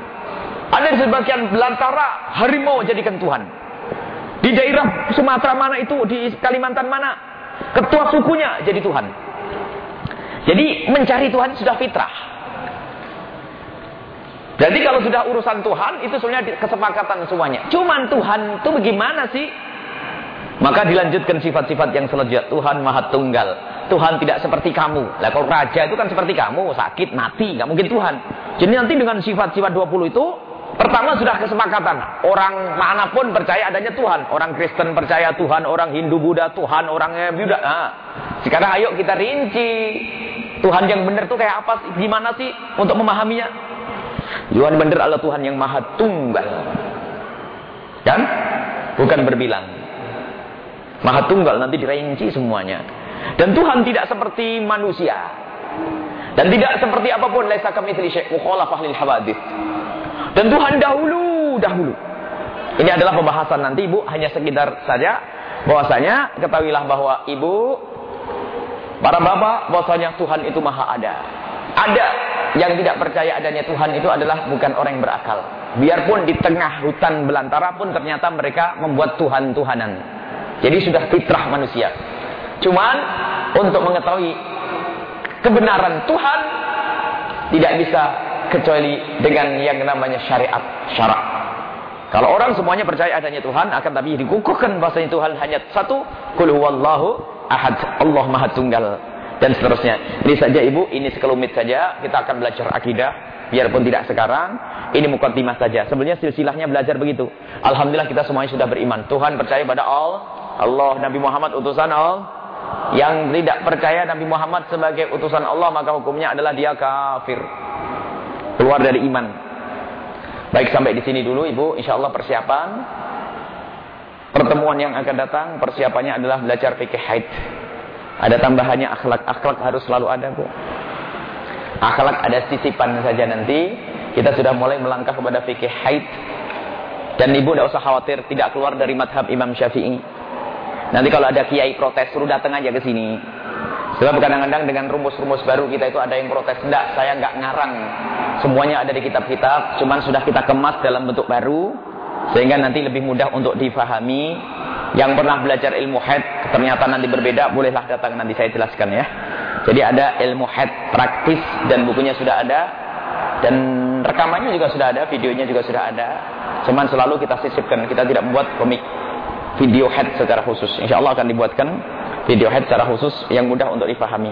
Ada di sebagian belantara, harimau jadikan Tuhan. Di daerah Sumatera mana itu, di Kalimantan mana, ketua sukunya jadi Tuhan. Jadi mencari Tuhan sudah fitrah. Jadi kalau sudah urusan Tuhan, itu sebenarnya kesepakatan semuanya. Cuman Tuhan itu bagaimana sih? Maka dilanjutkan sifat-sifat yang selanjutnya. Tuhan maha tunggal. Tuhan tidak seperti kamu. Lah kalau raja itu kan seperti kamu. Sakit, mati. Nggak mungkin Tuhan. Jadi nanti dengan sifat-sifat 20 itu. Pertama sudah kesepakatan. Orang mana pun percaya adanya Tuhan. Orang Kristen percaya Tuhan, orang Hindu Buddha Tuhan, orang Buddha. Nah, sekarang ayo kita rinci. Tuhan yang benar itu kayak apa sih? Gimana sih untuk memahaminya? Tuhan benar adalah Tuhan yang maha tunggal. Dan bukan berbilang. Maha tunggal nanti dirinci semuanya. Dan Tuhan tidak seperti manusia. Dan tidak seperti apa pun laisa kamitsli syai' mukhalafah lil. Dan Tuhan dahulu, dahulu. Ini adalah pembahasan nanti Ibu, hanya sekedar saja bahwasanya ketahuilah bahwa Ibu para bapak bahwasanya Tuhan itu maha ada. Ada yang tidak percaya adanya Tuhan itu adalah bukan orang yang berakal. Biarpun di tengah hutan belantara pun ternyata mereka membuat Tuhan-Tuhanan. Jadi sudah fitrah manusia. Cuman untuk mengetahui kebenaran Tuhan tidak bisa kecuali dengan yang namanya syariat syarak. Kalau orang semuanya percaya adanya Tuhan, akan tapi dikukuhkan bahasanya Tuhan hanya satu, kul huwallahu ahad, Allah Maha Tunggal dan seterusnya. Ini saja Ibu, ini sekelumit saja kita akan belajar akidah biarpun tidak sekarang. Ini mukaddimah saja. Sebenarnya silsilahnya belajar begitu. Alhamdulillah kita semuanya sudah beriman. Tuhan percaya pada Allah, Allah Nabi Muhammad utusan Allah. Yang tidak percaya Nabi Muhammad sebagai utusan Allah maka hukumnya adalah dia kafir keluar dari iman. Baik sampai di sini dulu Ibu, insya Allah persiapan pertemuan yang akan datang persiapannya adalah belajar fikih haid. Ada tambahannya akhlak, akhlak harus selalu ada Bu. Akhlak ada sisipan saja nanti. Kita sudah mulai melangkah kepada fikih haid. Dan ibu tidak usah khawatir tidak keluar dari madhab Imam Syafi'i. Nanti kalau ada kiai protes, suruh datang aja ke sini. Sebab kadang-kadang dengan rumus-rumus baru kita itu ada yang protes. Tidak, saya nggak ngarang. Semuanya ada di kitab-kitab, cuman sudah kita kemas dalam bentuk baru. Sehingga nanti lebih mudah untuk difahami. Yang pernah belajar ilmu head, ternyata nanti berbeda, bolehlah datang nanti saya jelaskan ya. Jadi ada ilmu head praktis dan bukunya sudah ada. Dan rekamannya juga sudah ada, videonya juga sudah ada. Cuman selalu kita sisipkan, kita tidak membuat komik video head secara khusus. Insya Allah akan dibuatkan video head secara khusus yang mudah untuk dipahami.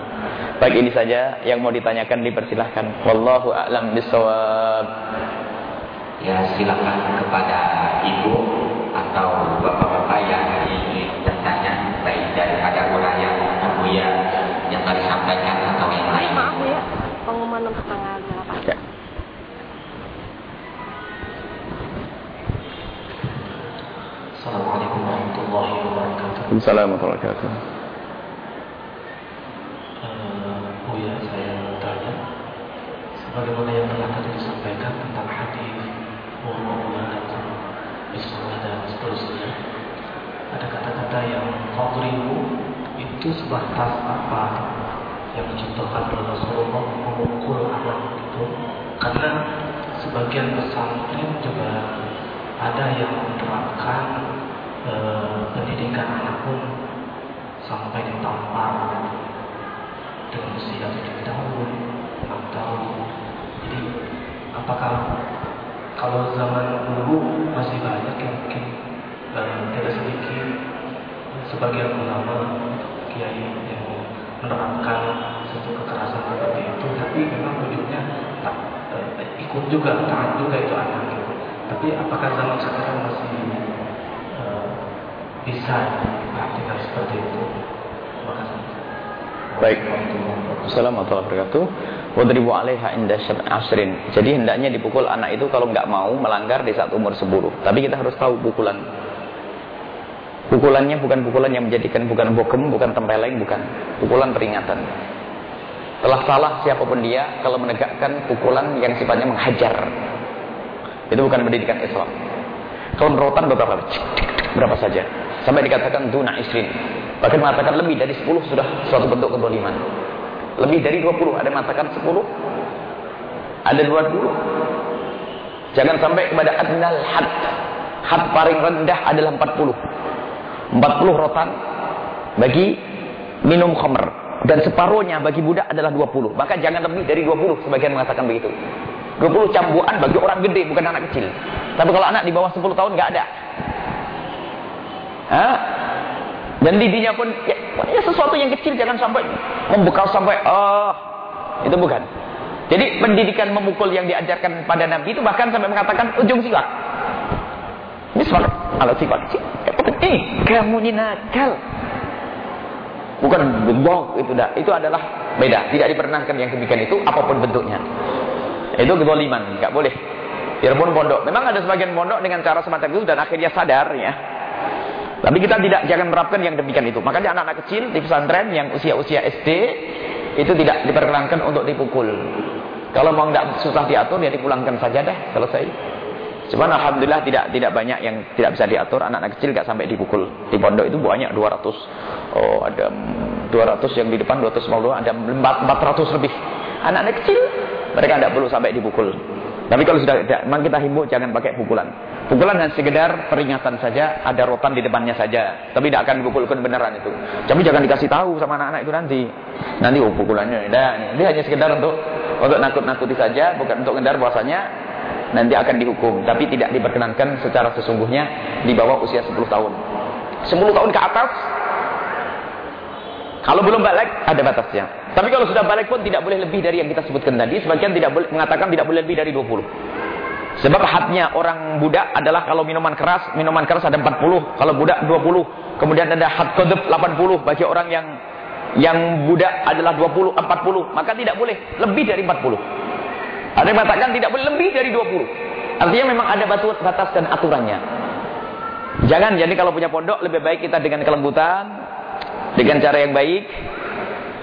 Baik ini saja yang mau ditanyakan dipersilahkan. Wallahu a'lam bisawab. Ya silakan kepada ibu atau bapak-bapak yang ingin bertanya baik dari ada orang yang ya yang tadi sampaikan atau yang lain. Maaf ya, pengumuman untuk tanggal 8. Ya. Assalamualaikum warahmatullahi wabarakatuh. Assalamualaikum warahmatullahi wabarakatuh. Buya saya tanya, sebagaimana yang telah tadi disampaikan tentang hadis dan Bismillah dan seterusnya, ada kata-kata yang qadribu itu sebatas apa yang dicontohkan oleh Rasulullah memukul anak itu. Karena sebagian pesantren juga ada yang menerapkan e, pendidikan anak pun sampai ditampar dengan 7 tahun, 6 tahun. Jadi apakah kalau zaman dulu masih banyak yang mungkin e, tidak sedikit sebagian ulama kiai yang menerapkan satu kekerasan seperti itu, tapi memang ujungnya tak e, ikut juga, taat juga itu anak gitu. Tapi apakah zaman sekarang masih uh, bisa praktikkan seperti itu? Terima kasih. Baik. Assalamualaikum warahmatullahi wabarakatuh. Alaiha inda asrin. Jadi hendaknya dipukul anak itu kalau nggak mau melanggar di saat umur 10. Tapi kita harus tahu pukulan. Pukulannya bukan pukulan yang menjadikan bukan bokem, bukan tempeleng, bukan. Pukulan peringatan. Telah salah siapa pun dia kalau menegakkan pukulan yang sifatnya menghajar. Itu bukan pendidikan Islam. Kalau merotan beberapa berapa saja. Sampai dikatakan duna isrin. Bahkan mengatakan lebih dari 10 sudah suatu bentuk kedoliman. Lebih dari 20 ada yang mengatakan 10. Ada 20. Jangan sampai kepada adnal had. Had paling rendah adalah 40. 40 rotan bagi minum khamr dan separuhnya bagi budak adalah 20. Maka jangan lebih dari 20 sebagian mengatakan begitu. 20 cambuan bagi orang gede, bukan anak kecil. Tapi kalau anak di bawah 10 tahun nggak ada. Hah? Dan didinya pun ya, ya sesuatu yang kecil jangan sampai membekal sampai oh itu bukan. Jadi pendidikan memukul yang diajarkan pada Nabi itu bahkan sampai mengatakan ujung siwak. Miswak ala siwak. Eh, kamu ini nakal. Bukan bebok itu dah. Itu adalah beda. Tidak diperkenankan yang demikian itu apa pun bentuknya. Itu kezaliman, nggak boleh. Biarpun pondok. Memang ada sebagian pondok dengan cara semacam itu dan akhirnya sadar ya. Tapi kita tidak jangan menerapkan yang demikian itu. Makanya anak-anak kecil di pesantren yang usia-usia SD itu tidak diperkenankan untuk dipukul. Kalau mau tidak susah diatur ya dipulangkan saja deh selesai. Cuman alhamdulillah tidak tidak banyak yang tidak bisa diatur. Anak-anak kecil nggak sampai dipukul. Di pondok itu banyak 200. Oh, ada 200 yang di depan 250, ada 400 lebih. Anak-anak kecil mereka tidak perlu sampai dipukul. Tapi kalau sudah memang kita himbau jangan pakai pukulan. Pukulan hanya sekedar peringatan saja, ada rotan di depannya saja. Tapi tidak akan dipukulkan beneran itu. Tapi jangan dikasih tahu sama anak-anak itu nanti. Nanti oh pukulannya, nah, ini hanya sekedar untuk untuk nakut-nakuti saja, bukan untuk ngendar bahwasanya nanti akan dihukum. Tapi tidak diperkenankan secara sesungguhnya di bawah usia 10 tahun. 10 tahun ke atas, kalau belum balik ada batasnya. Tapi kalau sudah balik pun tidak boleh lebih dari yang kita sebutkan tadi. Sebagian tidak boleh mengatakan tidak boleh lebih dari 20. Sebab hadnya orang budak adalah kalau minuman keras, minuman keras ada 40, kalau budak 20. Kemudian ada had kodep 80 bagi orang yang yang budak adalah 20, 40. Maka tidak boleh lebih dari 40. Ada yang mengatakan tidak boleh lebih dari 20. Artinya memang ada batas dan aturannya. Jangan, jadi kalau punya pondok lebih baik kita dengan kelembutan, dengan cara yang baik,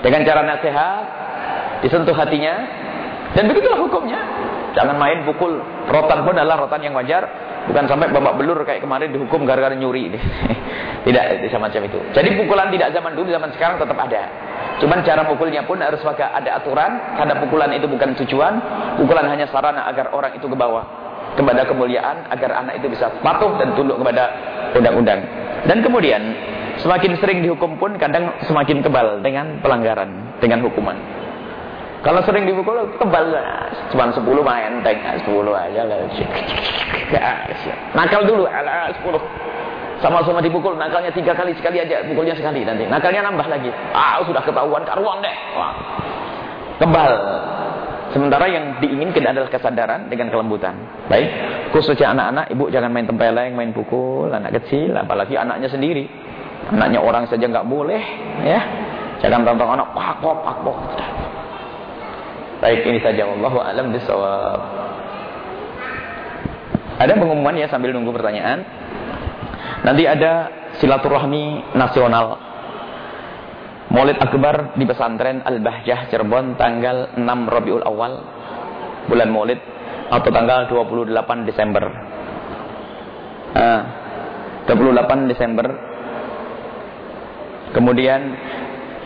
dengan cara nasihat, disentuh hatinya, dan begitulah hukumnya. Jangan main pukul. Rotan pun adalah rotan yang wajar. Bukan sampai babak belur kayak kemarin dihukum gara-gara nyuri. tidak semacam itu. Jadi pukulan tidak zaman dulu, zaman sekarang tetap ada. Cuman cara pukulnya pun harus ada aturan. Karena pukulan itu bukan tujuan. Pukulan hanya sarana agar orang itu ke bawah. Kepada kemuliaan. Agar anak itu bisa patuh dan tunduk kepada undang-undang. Dan kemudian semakin sering dihukum pun kadang semakin kebal dengan pelanggaran. Dengan hukuman. Kalau sering dipukul kebal cuma 10 main enteng 10 aja lah. Nakal dulu ala 10. Sama-sama dipukul nakalnya tiga kali sekali aja pukulnya sekali nanti. Nakalnya nambah lagi. Ah sudah ketahuan karuan deh. Wah. Kebal. Sementara yang diinginkan adalah kesadaran dengan kelembutan. Baik, khususnya anak-anak, ibu jangan main tempeleng, main pukul, anak kecil, apalagi anaknya sendiri. Anaknya orang saja nggak boleh, ya. Jangan tonton anak pak pak pak pak. Baik ini saja Allah alam bisawab. Ada pengumuman ya sambil nunggu pertanyaan. Nanti ada silaturahmi nasional. Maulid Akbar di pesantren Al-Bahjah Cirebon tanggal 6 Rabiul Awal bulan Maulid atau tanggal 28 Desember. Ah, 28 Desember. Kemudian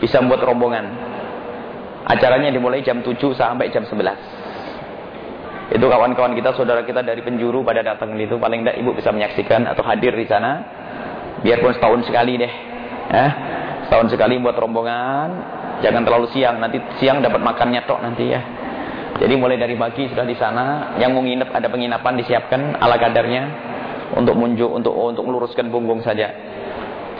bisa membuat rombongan Acaranya dimulai jam 7 sampai jam 11. Itu kawan-kawan kita, saudara kita dari penjuru pada datang itu paling tidak ibu bisa menyaksikan atau hadir di sana. Biarpun setahun sekali deh. Eh, setahun sekali buat rombongan. Jangan terlalu siang, nanti siang dapat makannya tok nanti ya. Jadi mulai dari pagi sudah di sana, yang mau nginep ada penginapan disiapkan ala kadarnya untuk munjuk untuk untuk meluruskan punggung saja.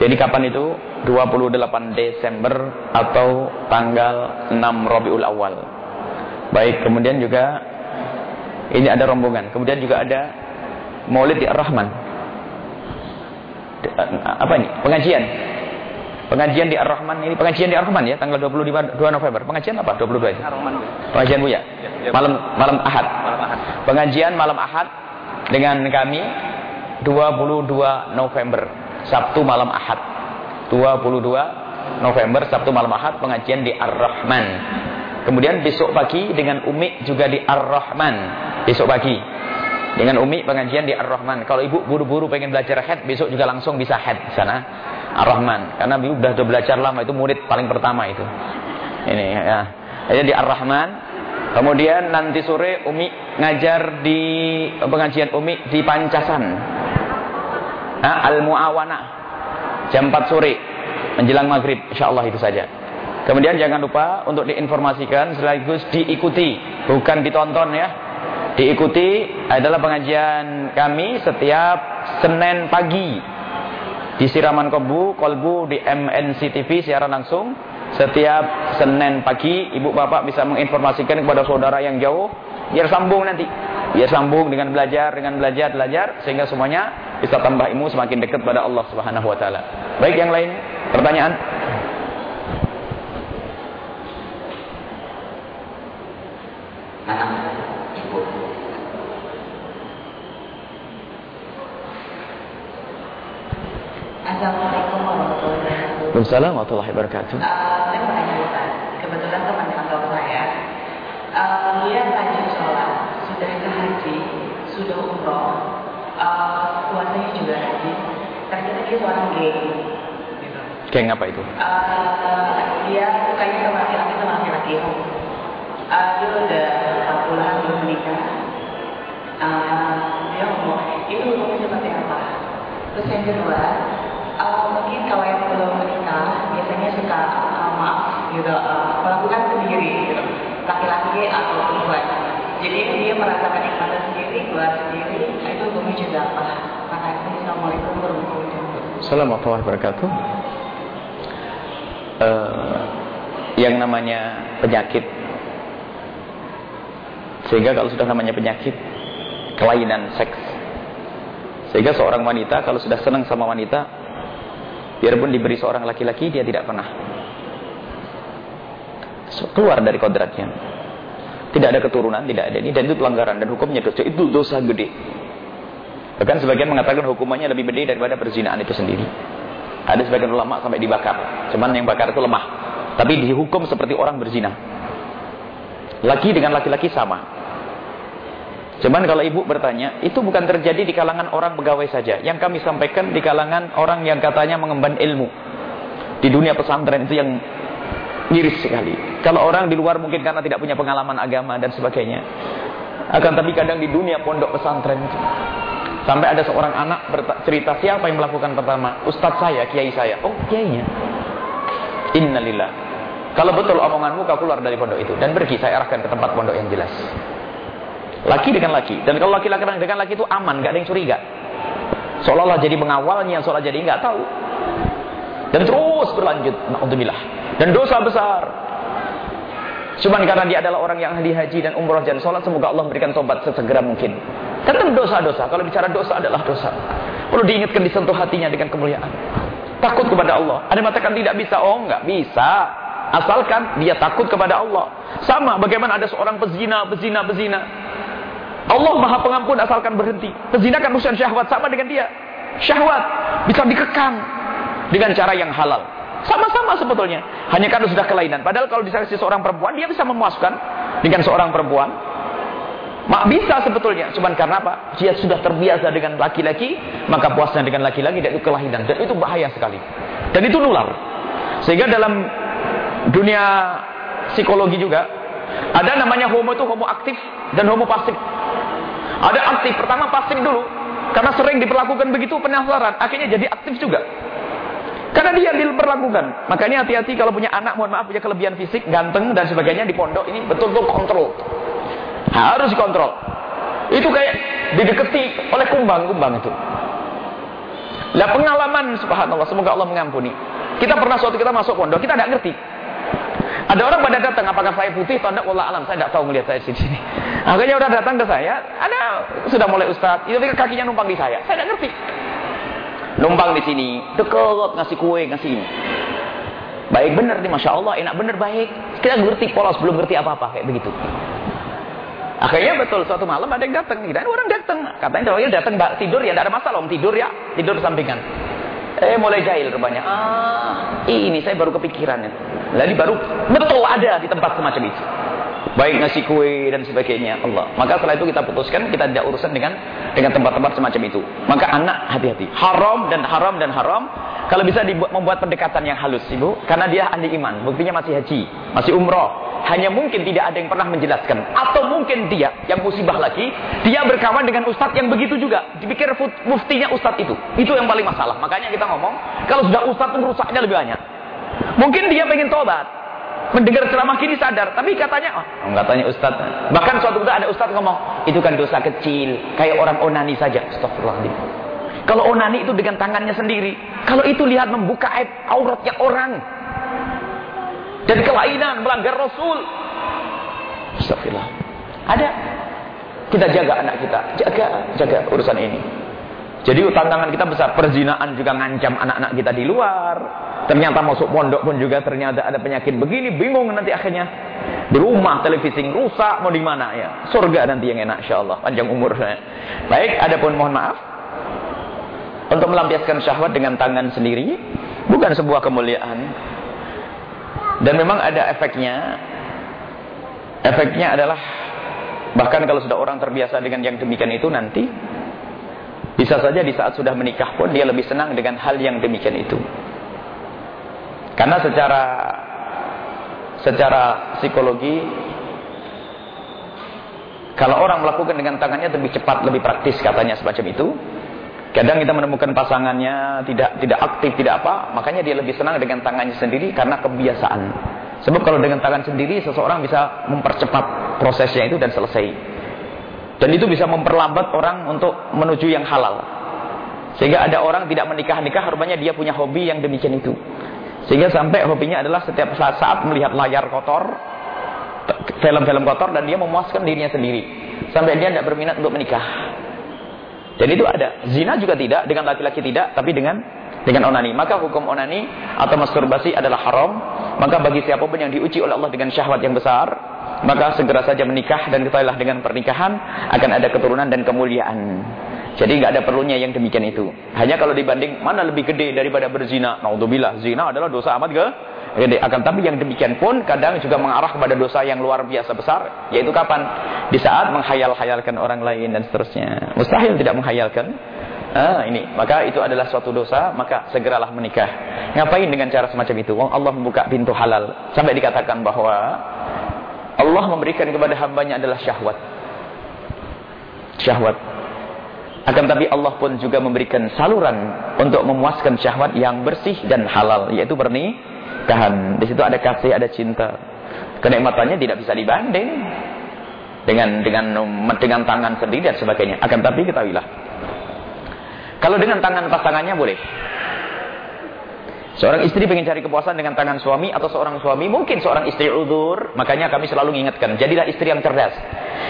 Jadi kapan itu? 28 Desember atau tanggal 6 Rabiul Awal. Baik, kemudian juga ini ada rombongan. Kemudian juga ada Maulid di Ar-Rahman. Apa ini? Pengajian. Pengajian di Ar-Rahman ini pengajian di Ar-Rahman ya tanggal 25 2 November. Pengajian apa? 22 itu. Ar-Rahman. Pengajian Bu ya. Malam malam Ahad. Malam Ahad. Pengajian malam Ahad dengan kami 22 November. Sabtu malam Ahad. 22 November Sabtu malam Ahad pengajian di Ar-Rahman. Kemudian besok pagi dengan Umi juga di Ar-Rahman. Besok pagi. Dengan Umi pengajian di Ar-Rahman. Kalau ibu buru-buru pengen belajar head besok juga langsung bisa head di sana. Ar-Rahman. Karena ibu sudah belajar lama itu murid paling pertama itu. Ini ya. Jadi di Ar-Rahman. Kemudian nanti sore Umi ngajar di pengajian Umi di Pancasan Al-Mu'awana. Jam 4 sore. Menjelang maghrib. Insyaallah itu saja. Kemudian jangan lupa untuk diinformasikan sekaligus diikuti. Bukan ditonton ya. Diikuti adalah pengajian kami setiap Senin pagi. Di Siraman Kolbu, Kolbu di MNC TV siaran langsung. Setiap Senin pagi ibu bapak bisa menginformasikan kepada saudara yang jauh biar sambung nanti biar sambung dengan belajar dengan belajar belajar sehingga semuanya bisa tambah ilmu semakin dekat pada Allah Subhanahu wa taala. Baik yang lain, pertanyaan? Assalamualaikum warahmatullahi wabarakatuh. Waalaikumsalam warahmatullahi wabarakatuh. Uh, saya mau tanya Ustaz, kebetulan teman kantor saya, uh, dia rajin sholat, sudah ke haji, sudah umroh, uh, puasanya juga rajin. Ternyata dia seorang gay. Gitu. Geng apa itu? Uh, dia sukanya sama laki-laki sama laki-laki. Uh, dia udah 4 bulan belum menikah. Uh, dia ngomong, itu hukumnya seperti apa? Terus yang kedua, uh, mungkin kalau yang belum menikah biasanya suka uh, maaf gitu, uh, melakukan sendiri gitu. Laki-laki atau perempuan. Jadi dia merasakan nikmatnya sendiri, keluar sendiri, itu hukumnya juga apa? Maka Assalamualaikum warahmatullahi wabarakatuh. Assalamualaikum warahmatullahi wabarakatuh. Uh, yang namanya penyakit sehingga kalau sudah namanya penyakit kelainan seks sehingga seorang wanita kalau sudah senang sama wanita biarpun diberi seorang laki-laki dia tidak pernah keluar dari kodratnya. Tidak ada keturunan tidak ada ini. Dan itu pelanggaran dan hukumnya dosa. Itu dosa gede. Bahkan sebagian mengatakan hukumannya lebih gede daripada perzinahan itu sendiri. Ada sebagian ulama sampai dibakar. Cuman yang bakar itu lemah. Tapi dihukum seperti orang berzina. Laki dengan laki-laki sama. Cuman kalau ibu bertanya, itu bukan terjadi di kalangan orang pegawai saja. Yang kami sampaikan di kalangan orang yang katanya mengemban ilmu. Di dunia pesantren itu yang miris sekali. Kalau orang di luar mungkin karena tidak punya pengalaman agama dan sebagainya. Akan tapi kadang di dunia pondok pesantren itu. Sampai ada seorang anak cerita siapa yang melakukan pertama? Ustadz saya, kiai saya. Oh, kiainya. Innalillah. Kalau betul omonganmu kau keluar dari pondok itu dan pergi saya arahkan ke tempat pondok yang jelas. Laki dengan laki. Dan kalau laki-laki dengan laki itu aman, gak ada yang curiga. Seolah-olah jadi pengawalnya, seolah jadi nggak tahu. Dan terus berlanjut. Alhamdulillah. Dan dosa besar. Cuman karena dia adalah orang yang ahli haji dan umroh dan sholat, semoga Allah memberikan tobat sesegera mungkin. Tetap dosa-dosa. Kalau bicara dosa adalah dosa. Perlu diingatkan disentuh hatinya dengan kemuliaan. Takut kepada Allah. Ada yang mengatakan tidak bisa. Oh, enggak bisa. Asalkan dia takut kepada Allah. Sama bagaimana ada seorang pezina, pezina, pezina. Allah maha pengampun asalkan berhenti. Pezina kan urusan syahwat. Sama dengan dia. Syahwat. Bisa dikekang. Dengan cara yang halal. Sama-sama sebetulnya. Hanya karena sudah kelainan. Padahal kalau disangsi seorang perempuan, dia bisa memuaskan dengan seorang perempuan. Mak bisa sebetulnya. Cuman karena apa? Dia sudah terbiasa dengan laki-laki, maka puasnya dengan laki-laki dan itu kelainan. Dan itu bahaya sekali. Dan itu nular. Sehingga dalam dunia psikologi juga, ada namanya homo itu homo aktif dan homo pasif. Ada aktif, pertama pasif dulu. Karena sering diperlakukan begitu penasaran, akhirnya jadi aktif juga. Karena dia diperlakukan. Makanya hati-hati kalau punya anak, mohon maaf punya kelebihan fisik, ganteng dan sebagainya di pondok ini betul-betul kontrol. Harus dikontrol. Itu kayak dideketi oleh kumbang-kumbang itu. Lah pengalaman subhanallah, semoga Allah mengampuni. Kita pernah suatu kita masuk pondok, kita tidak ngerti. Ada orang pada datang, apakah saya putih atau tidak? Allah alam, saya tidak tahu melihat saya di sini. Akhirnya udah datang ke saya, ada sudah mulai ustaz, itu kakinya numpang di saya. Saya tidak ngerti. Numpang di sini, dekat ngasih kue, ngasih ini. Baik benar nih, masya Allah, enak benar baik. Kita ngerti polos, belum ngerti apa-apa kayak begitu. Akhirnya betul suatu malam ada yang datang, dan orang datang. Katanya kalau datang tidur ya tidak ada masalah, om tidur ya, tidur sampingan. Eh mulai jahil rupanya. Ah, ini saya baru kepikiran ya. Lalu baru betul ada di tempat semacam itu baik ngasih kue dan sebagainya Allah. Maka setelah itu kita putuskan kita tidak urusan dengan dengan tempat-tempat semacam itu. Maka anak hati-hati. Haram dan haram dan haram kalau bisa dibuat membuat pendekatan yang halus Ibu karena dia ahli iman, buktinya masih haji, masih umroh. Hanya mungkin tidak ada yang pernah menjelaskan atau mungkin dia yang musibah lagi, dia berkawan dengan ustadz yang begitu juga. Dipikir muftinya ustadz itu. Itu yang paling masalah. Makanya kita ngomong kalau sudah ustadz rusaknya lebih banyak. Mungkin dia pengen tobat, mendengar ceramah kini sadar, tapi katanya, oh, katanya Ustaz. Bahkan suatu ketika ada Ustaz ngomong, itu kan dosa kecil, kayak orang onani saja. Astagfirullahaladzim. Kalau onani itu dengan tangannya sendiri, kalau itu lihat membuka aib auratnya orang. Dan kelainan, melanggar Rasul. Astagfirullah. Ada. Kita jaga anak kita, jaga, jaga urusan ini. Jadi tantangan kita besar. Perzinaan juga ngancam anak-anak kita di luar. Ternyata masuk pondok pun juga ternyata ada penyakit begini. Bingung nanti akhirnya. Di rumah televisi rusak mau di mana ya. Surga nanti yang enak insya Allah. Panjang umur saya. Baik, ada pun mohon maaf. Untuk melampiaskan syahwat dengan tangan sendiri. Bukan sebuah kemuliaan. Dan memang ada efeknya. Efeknya adalah. Bahkan kalau sudah orang terbiasa dengan yang demikian itu nanti bisa saja di saat sudah menikah pun dia lebih senang dengan hal yang demikian itu. Karena secara secara psikologi kalau orang melakukan dengan tangannya lebih cepat, lebih praktis katanya semacam itu. Kadang kita menemukan pasangannya tidak tidak aktif, tidak apa, makanya dia lebih senang dengan tangannya sendiri karena kebiasaan. Sebab kalau dengan tangan sendiri seseorang bisa mempercepat prosesnya itu dan selesai. Dan itu bisa memperlambat orang untuk menuju yang halal. Sehingga ada orang tidak menikah-nikah, rupanya dia punya hobi yang demikian itu. Sehingga sampai hobinya adalah setiap saat, saat melihat layar kotor, film-film kotor, dan dia memuaskan dirinya sendiri. Sampai dia tidak berminat untuk menikah. Dan itu ada. Zina juga tidak, dengan laki-laki tidak, tapi dengan dengan onani. Maka hukum onani atau masturbasi adalah haram. Maka bagi siapa pun yang diuji oleh Allah dengan syahwat yang besar, maka segera saja menikah dan ketahuilah dengan pernikahan akan ada keturunan dan kemuliaan. Jadi nggak ada perlunya yang demikian itu. Hanya kalau dibanding mana lebih gede daripada berzina. Naudzubillah, zina adalah dosa amat ke Jadi akan tapi yang demikian pun kadang juga mengarah kepada dosa yang luar biasa besar, yaitu kapan? Di saat menghayal-hayalkan orang lain dan seterusnya. Mustahil tidak menghayalkan. Ah, ini, maka itu adalah suatu dosa, maka segeralah menikah. Ngapain dengan cara semacam itu? Wong Allah membuka pintu halal sampai dikatakan bahwa Allah memberikan kepada hambanya adalah syahwat. Syahwat. Akan tapi Allah pun juga memberikan saluran untuk memuaskan syahwat yang bersih dan halal, yaitu pernikahan. Di situ ada kasih, ada cinta. Kenikmatannya tidak bisa dibanding dengan dengan dengan tangan sendiri dan sebagainya. Akan tapi ketahuilah, kalau dengan tangan pasangannya boleh. Seorang istri ingin cari kepuasan dengan tangan suami atau seorang suami mungkin seorang istri udur, makanya kami selalu mengingatkan, jadilah istri yang cerdas.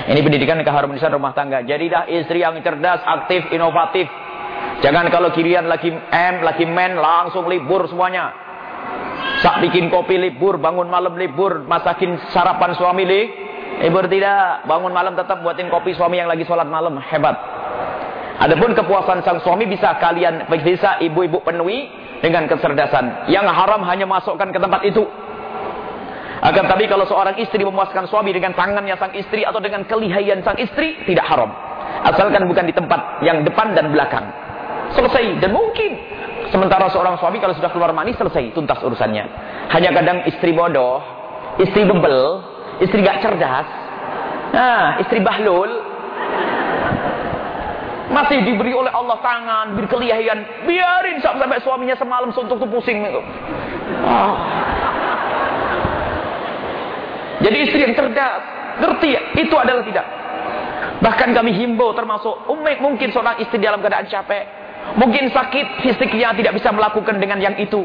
Ini pendidikan keharmonisan rumah tangga. Jadilah istri yang cerdas, aktif, inovatif. Jangan kalau kirian lagi M, lagi men, langsung libur semuanya. Sak bikin kopi libur, bangun malam libur, masakin sarapan suami libur tidak. Bangun malam tetap buatin kopi suami yang lagi sholat malam, hebat. Adapun kepuasan sang suami bisa kalian bisa ibu-ibu penuhi dengan kecerdasan. Yang haram hanya masukkan ke tempat itu. Akan tapi kalau seorang istri memuaskan suami dengan tangannya sang istri atau dengan kelihayan sang istri tidak haram. Asalkan bukan di tempat yang depan dan belakang. Selesai dan mungkin sementara seorang suami kalau sudah keluar mani selesai tuntas urusannya. Hanya kadang istri bodoh, istri bebel, istri gak cerdas, nah, istri bahlul, masih diberi oleh Allah tangan, diberi kelihayan. Biarin sampai suaminya semalam suntuk tuh pusing. Ah. Jadi istri yang cerdas, ngerti ya? Itu adalah tidak. Bahkan kami himbau termasuk umik mungkin seorang istri dalam keadaan capek. Mungkin sakit fisiknya tidak bisa melakukan dengan yang itu.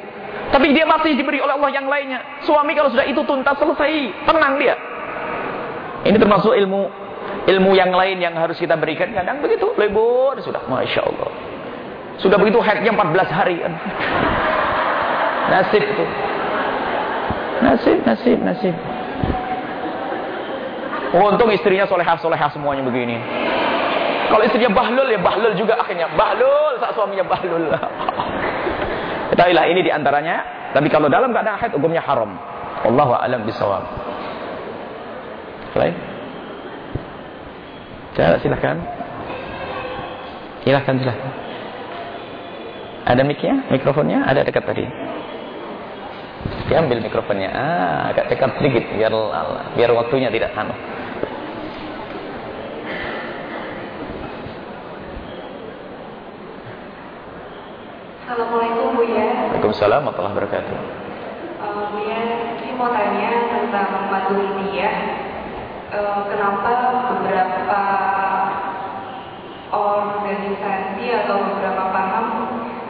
Tapi dia masih diberi oleh Allah yang lainnya. Suami kalau sudah itu tuntas selesai, tenang dia. Ini termasuk ilmu ilmu yang lain yang harus kita berikan kadang begitu lebur sudah masya Allah. Sudah begitu haidnya 14 hari nasib itu. Nasib nasib nasib. Untung istrinya solehah solehah semuanya begini. Kalau istrinya bahlul ya bahlul juga akhirnya. Bahlul saat suaminya bahlul. Ketahuilah ini di antaranya tapi kalau dalam keadaan haid hukumnya haram. Allahu a'lam bisawab Baik. Ya, silahkan. Silahkan, silahkan. Ada mic-nya? Mikrofonnya? Ada dekat tadi. Diambil mikrofonnya. Ah, agak dekat sedikit biar biar waktunya tidak anu. Assalamualaikum Bu ya. Waalaikumsalam warahmatullahi wabarakatuh. Uh, Bu ya, saya mau tanya tentang Maturidiyah kenapa beberapa organisasi atau beberapa paham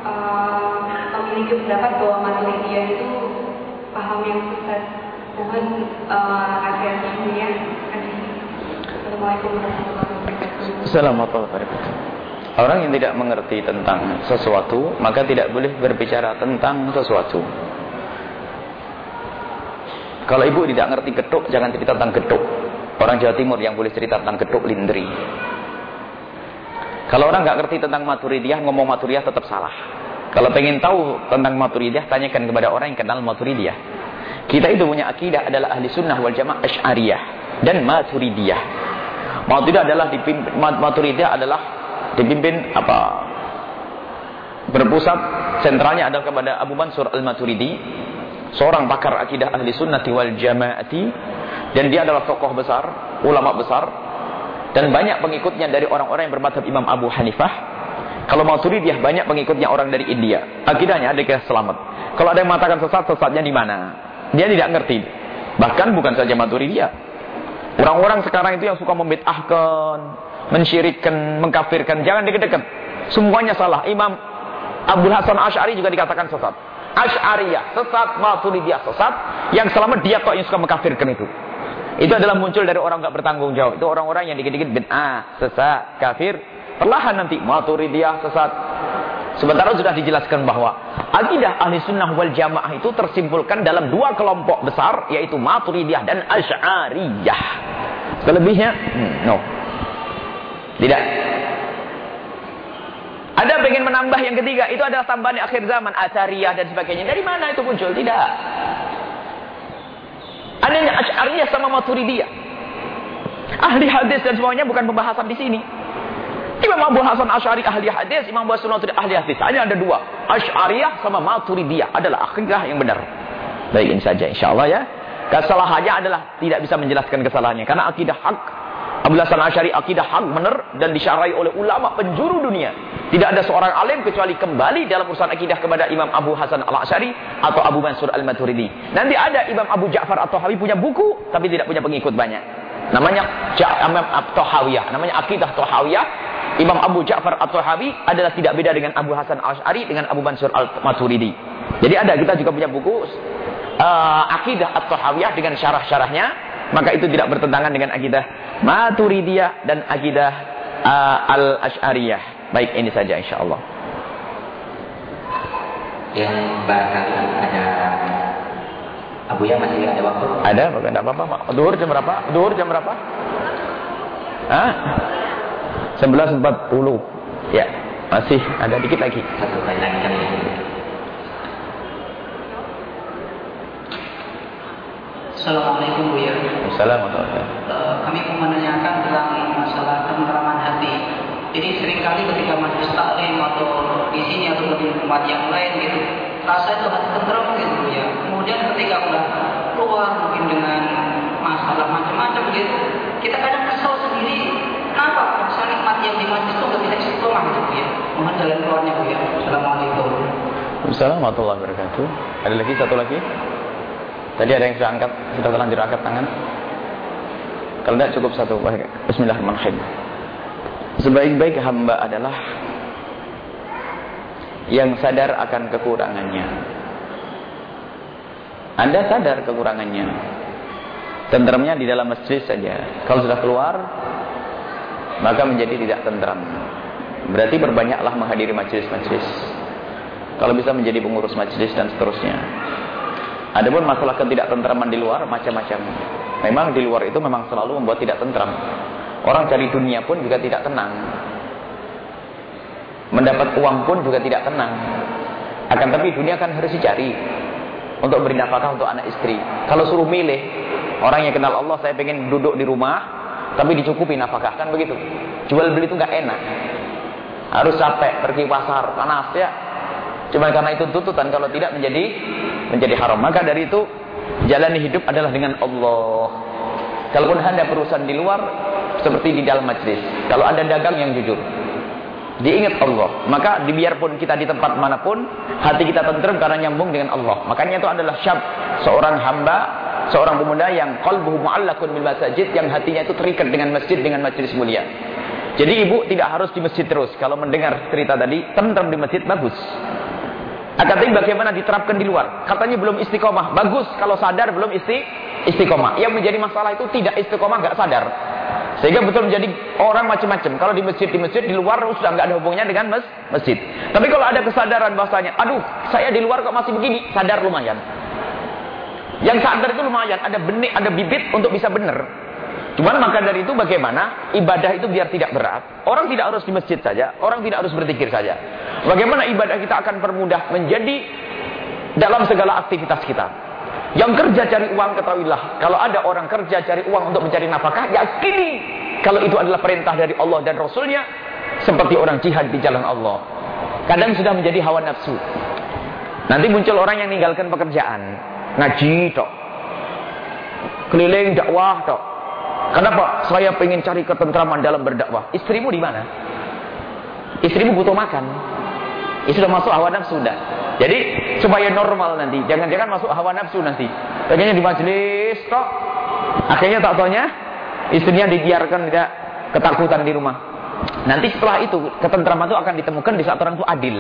uh, memiliki pendapat bahwa Maturidiyah itu paham yang sesat. Mohon uh, nasihatnya. Assalamualaikum warahmatullahi wabarakatuh. Assalamualaikum warahmatullahi wabarakatuh. Orang yang tidak mengerti tentang sesuatu, maka tidak boleh berbicara tentang sesuatu. Kalau ibu tidak ngerti getuk, jangan cerita tentang getuk. Orang Jawa Timur yang boleh cerita tentang geduk lindri. Kalau orang nggak ngerti tentang maturidiyah, ngomong maturidiyah tetap salah. Kalau pengen tahu tentang maturidiyah, tanyakan kepada orang yang kenal maturidiyah. Kita itu punya akidah adalah ahli sunnah wal jamaah asy'ariyah dan maturidiyah. Maturidiyah adalah dipimpin, maturidiyah adalah dipimpin apa? Berpusat sentralnya adalah kepada Abu Mansur al-Maturidi, seorang pakar akidah ahli sunnah wal jamaati dan dia adalah tokoh besar, ulama besar. Dan banyak pengikutnya dari orang-orang yang bermadhab Imam Abu Hanifah. Kalau Maturidiyah banyak pengikutnya orang dari India. Akidahnya ada selamat. Kalau ada yang mengatakan sesat, sesatnya di mana? Dia tidak ngerti. Bahkan bukan saja Maturidiyah. Orang-orang sekarang itu yang suka membid'ahkan, mensyirikkan, mengkafirkan, jangan deket-deket. Semuanya salah. Imam Abdul Hasan Ash'ari juga dikatakan sesat. Ash'ariyah sesat, Maturidiyah sesat, yang selamat dia kok yang suka mengkafirkan itu. Itu adalah muncul dari orang nggak bertanggung jawab. Itu orang-orang yang dikit-dikit bid'ah, sesat, kafir. Perlahan nanti maturidiyah sesat. Sementara sudah dijelaskan bahwa akidah ahli sunnah wal jamaah itu tersimpulkan dalam dua kelompok besar yaitu maturidiyah dan asy'ariyah. Selebihnya, hmm, no. Tidak. Ada pengen menambah yang ketiga, itu adalah tambahan akhir zaman, asy'ariyah dan sebagainya. Dari mana itu muncul? Tidak. Adanya Asy'ariyah sama Maturidiyah. Ahli hadis dan semuanya bukan pembahasan di sini. Imam Abu Hasan Asy'ari ahli hadis, Imam Abu Hasan ahli hadis. Hanya ada dua. Asy'ariyah sama Maturidiyah adalah akidah yang benar. Baik ini saja insyaallah ya. Kesalahannya adalah tidak bisa menjelaskan kesalahannya karena akidah hak Abu Hasan Asy'ari akidah hak benar dan disyarai oleh ulama penjuru dunia. Tidak ada seorang alim kecuali kembali dalam urusan akidah kepada Imam Abu Hasan Al-Asy'ari atau Abu Mansur Al-Maturidi. Nanti ada Imam Abu Ja'far atau Hawi punya buku tapi tidak punya pengikut banyak. Namanya Imam Tohawiyah, namanya Akidah Tohawiyah. Imam Abu Ja'far atau Hawi adalah tidak beda dengan Abu Hasan Al-Asy'ari dengan Abu Mansur Al-Maturidi. Jadi ada kita juga punya buku uh, Akidah atau Hawiyah dengan syarah-syarahnya maka itu tidak bertentangan dengan akidah Maturidiyah dan akidah uh, Al-Asy'ariyah. Baik, ini saja insyaallah. Yang barangkali ada Abu ya masih ada waktu? Ada, bukan tidak apa-apa. Duhur jam berapa? Duhur jam berapa? Hah? 11.40. Ya, masih ada dikit lagi. Satu lagi kan. Assalamualaikum Bu ya. Assalamualaikum. Uh, kami mau menanyakan tentang masalah ketentraman hati. Jadi sering kali ketika majlis taklim atau di sini atau di tempat yang lain gitu, rasa itu hati tenteram gitu Bu ya. Kemudian ketika udah keluar mungkin dengan masalah macam-macam gitu, kita kadang kesal sendiri. Kenapa? Rasa nikmat yang di majlis itu nggak bisa istiqomah gitu Bu ya. Mohon jalan keluarnya Bu ya. Assalamualaikum. Assalamualaikum warahmatullahi wabarakatuh. Ada lagi satu lagi? Tadi ada yang sudah angkat, sudah terlanjur angkat tangan. Kalau tidak cukup satu. Bismillahirrahmanirrahim. Sebaik-baik hamba adalah yang sadar akan kekurangannya. Anda sadar kekurangannya. Tenteramnya di dalam masjid saja. Kalau sudah keluar, maka menjadi tidak tenteram. Berarti berbanyaklah menghadiri majelis-majelis. Kalau bisa menjadi pengurus majelis dan seterusnya. Adapun masalah ketidaktentraman di luar macam-macam. Memang di luar itu memang selalu membuat tidak tentram. Orang cari dunia pun juga tidak tenang. Mendapat uang pun juga tidak tenang. Akan tapi dunia kan harus dicari untuk beri nafkah untuk anak istri. Kalau suruh milih, orang yang kenal Allah saya pengen duduk di rumah tapi dicukupi nafkah kan begitu. Jual beli itu nggak enak. Harus capek pergi pasar panas ya. Cuma karena itu tuntutan kalau tidak menjadi menjadi haram. Maka dari itu jalani hidup adalah dengan Allah. Kalaupun Anda perusahaan di luar seperti di dalam majlis. Kalau Anda dagang yang jujur. Diingat Allah. Maka biarpun kita di tempat mana pun, hati kita tenteram karena nyambung dengan Allah. Makanya itu adalah syab seorang hamba, seorang pemuda yang qalbuhu mu'allakun bil masajid yang hatinya itu terikat dengan masjid dengan majlis mulia. Jadi ibu tidak harus di masjid terus. Kalau mendengar cerita tadi, tenteram di masjid bagus. Akan tapi bagaimana diterapkan di luar? Katanya belum istiqomah. Bagus kalau sadar belum isti istiqomah. Yang menjadi masalah itu tidak istiqomah, nggak sadar. Sehingga betul menjadi orang macam-macam. Kalau di masjid, di masjid, di luar sudah nggak ada hubungannya dengan mas masjid. Tapi kalau ada kesadaran bahasanya, aduh, saya di luar kok masih begini, sadar lumayan. Yang sadar itu lumayan, ada benih, ada bibit untuk bisa benar. Cuman maka dari itu bagaimana ibadah itu biar tidak berat. Orang tidak harus di masjid saja, orang tidak harus berzikir saja. Bagaimana ibadah kita akan permudah menjadi dalam segala aktivitas kita. Yang kerja cari uang ketahuilah, kalau ada orang kerja cari uang untuk mencari nafkah, yakini kalau itu adalah perintah dari Allah dan Rasulnya, seperti orang jihad di jalan Allah. Kadang sudah menjadi hawa nafsu. Nanti muncul orang yang meninggalkan pekerjaan, ngaji tok, keliling dakwah tok, Kenapa? Saya ingin cari ketentraman dalam berdakwah. Istrimu di mana? Istrimu butuh makan. Istri sudah masuk hawa nafsu sudah. Jadi supaya normal nanti, jangan-jangan masuk hawa nafsu nanti. Pengennya di majelis toh. Akhirnya tak taunya istrinya dibiarkan tidak ketakutan di rumah. Nanti setelah itu ketentraman itu akan ditemukan di saat orang itu adil.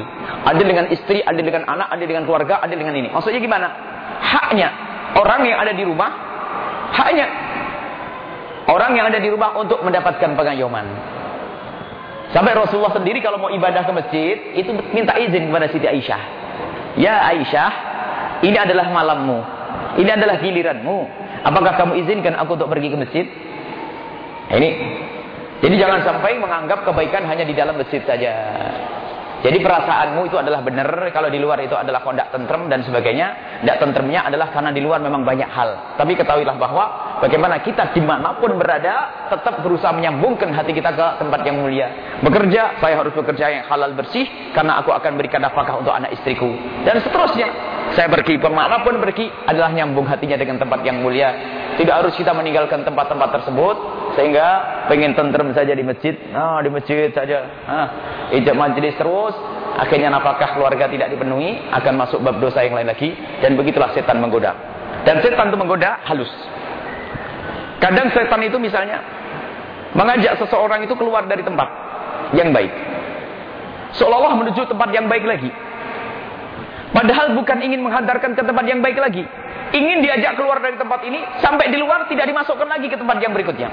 Adil dengan istri, adil dengan anak, adil dengan keluarga, adil dengan ini. Maksudnya gimana? Haknya orang yang ada di rumah, haknya Orang yang ada di rumah untuk mendapatkan pengayoman. Sampai Rasulullah sendiri kalau mau ibadah ke masjid, itu minta izin kepada Siti Aisyah. Ya Aisyah, ini adalah malammu. Ini adalah giliranmu. Apakah kamu izinkan aku untuk pergi ke masjid? Ini. Jadi jangan sampai menganggap kebaikan hanya di dalam masjid saja. Jadi perasaanmu itu adalah benar, kalau di luar itu adalah kok tidak tentrem dan sebagainya. Tidak tentremnya adalah karena di luar memang banyak hal. Tapi ketahuilah bahwa bagaimana kita di mana pun berada, tetap berusaha menyambungkan hati kita ke tempat yang mulia. Bekerja, saya harus bekerja yang halal bersih, karena aku akan berikan nafkah untuk anak istriku. Dan seterusnya, saya pergi ke mana pun pergi adalah nyambung hatinya dengan tempat yang mulia. Tidak harus kita meninggalkan tempat-tempat tersebut, sehingga pengen tentrem saja di masjid. Ah, di masjid saja. Ah, ijab majlis terus akhirnya nafkah keluarga tidak dipenuhi, akan masuk bab dosa yang lain lagi dan begitulah setan menggoda. Dan setan itu menggoda halus. Kadang setan itu misalnya mengajak seseorang itu keluar dari tempat yang baik. Seolah-olah menuju tempat yang baik lagi. Padahal bukan ingin menghantarkan ke tempat yang baik lagi. Ingin diajak keluar dari tempat ini sampai di luar tidak dimasukkan lagi ke tempat yang berikutnya.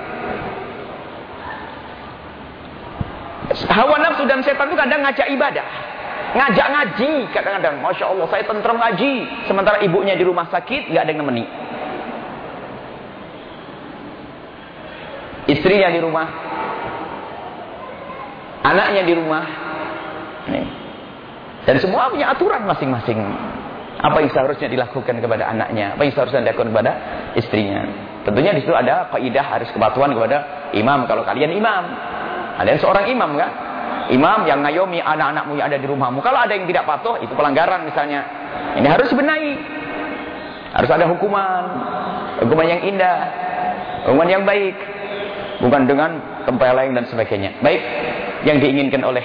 Hawa nafsu dan setan itu kadang ngajak ibadah. Ngajak ngaji kadang-kadang. Masya Allah saya tentrem ngaji. Sementara ibunya di rumah sakit nggak ada yang nemeni. Istrinya di rumah. Anaknya di rumah. Dan semua punya aturan masing-masing. Apa yang seharusnya dilakukan kepada anaknya. Apa yang seharusnya dilakukan kepada istrinya. Tentunya di situ ada kaidah harus kepatuhan kepada imam. Kalau kalian imam. Yang seorang imam kan? Imam yang ngayomi anak-anakmu yang ada di rumahmu. Kalau ada yang tidak patuh, itu pelanggaran misalnya. Ini harus dibenahi. Harus ada hukuman. Hukuman yang indah. Hukuman yang baik. Bukan dengan tempeleng dan sebagainya. Baik. Yang diinginkan oleh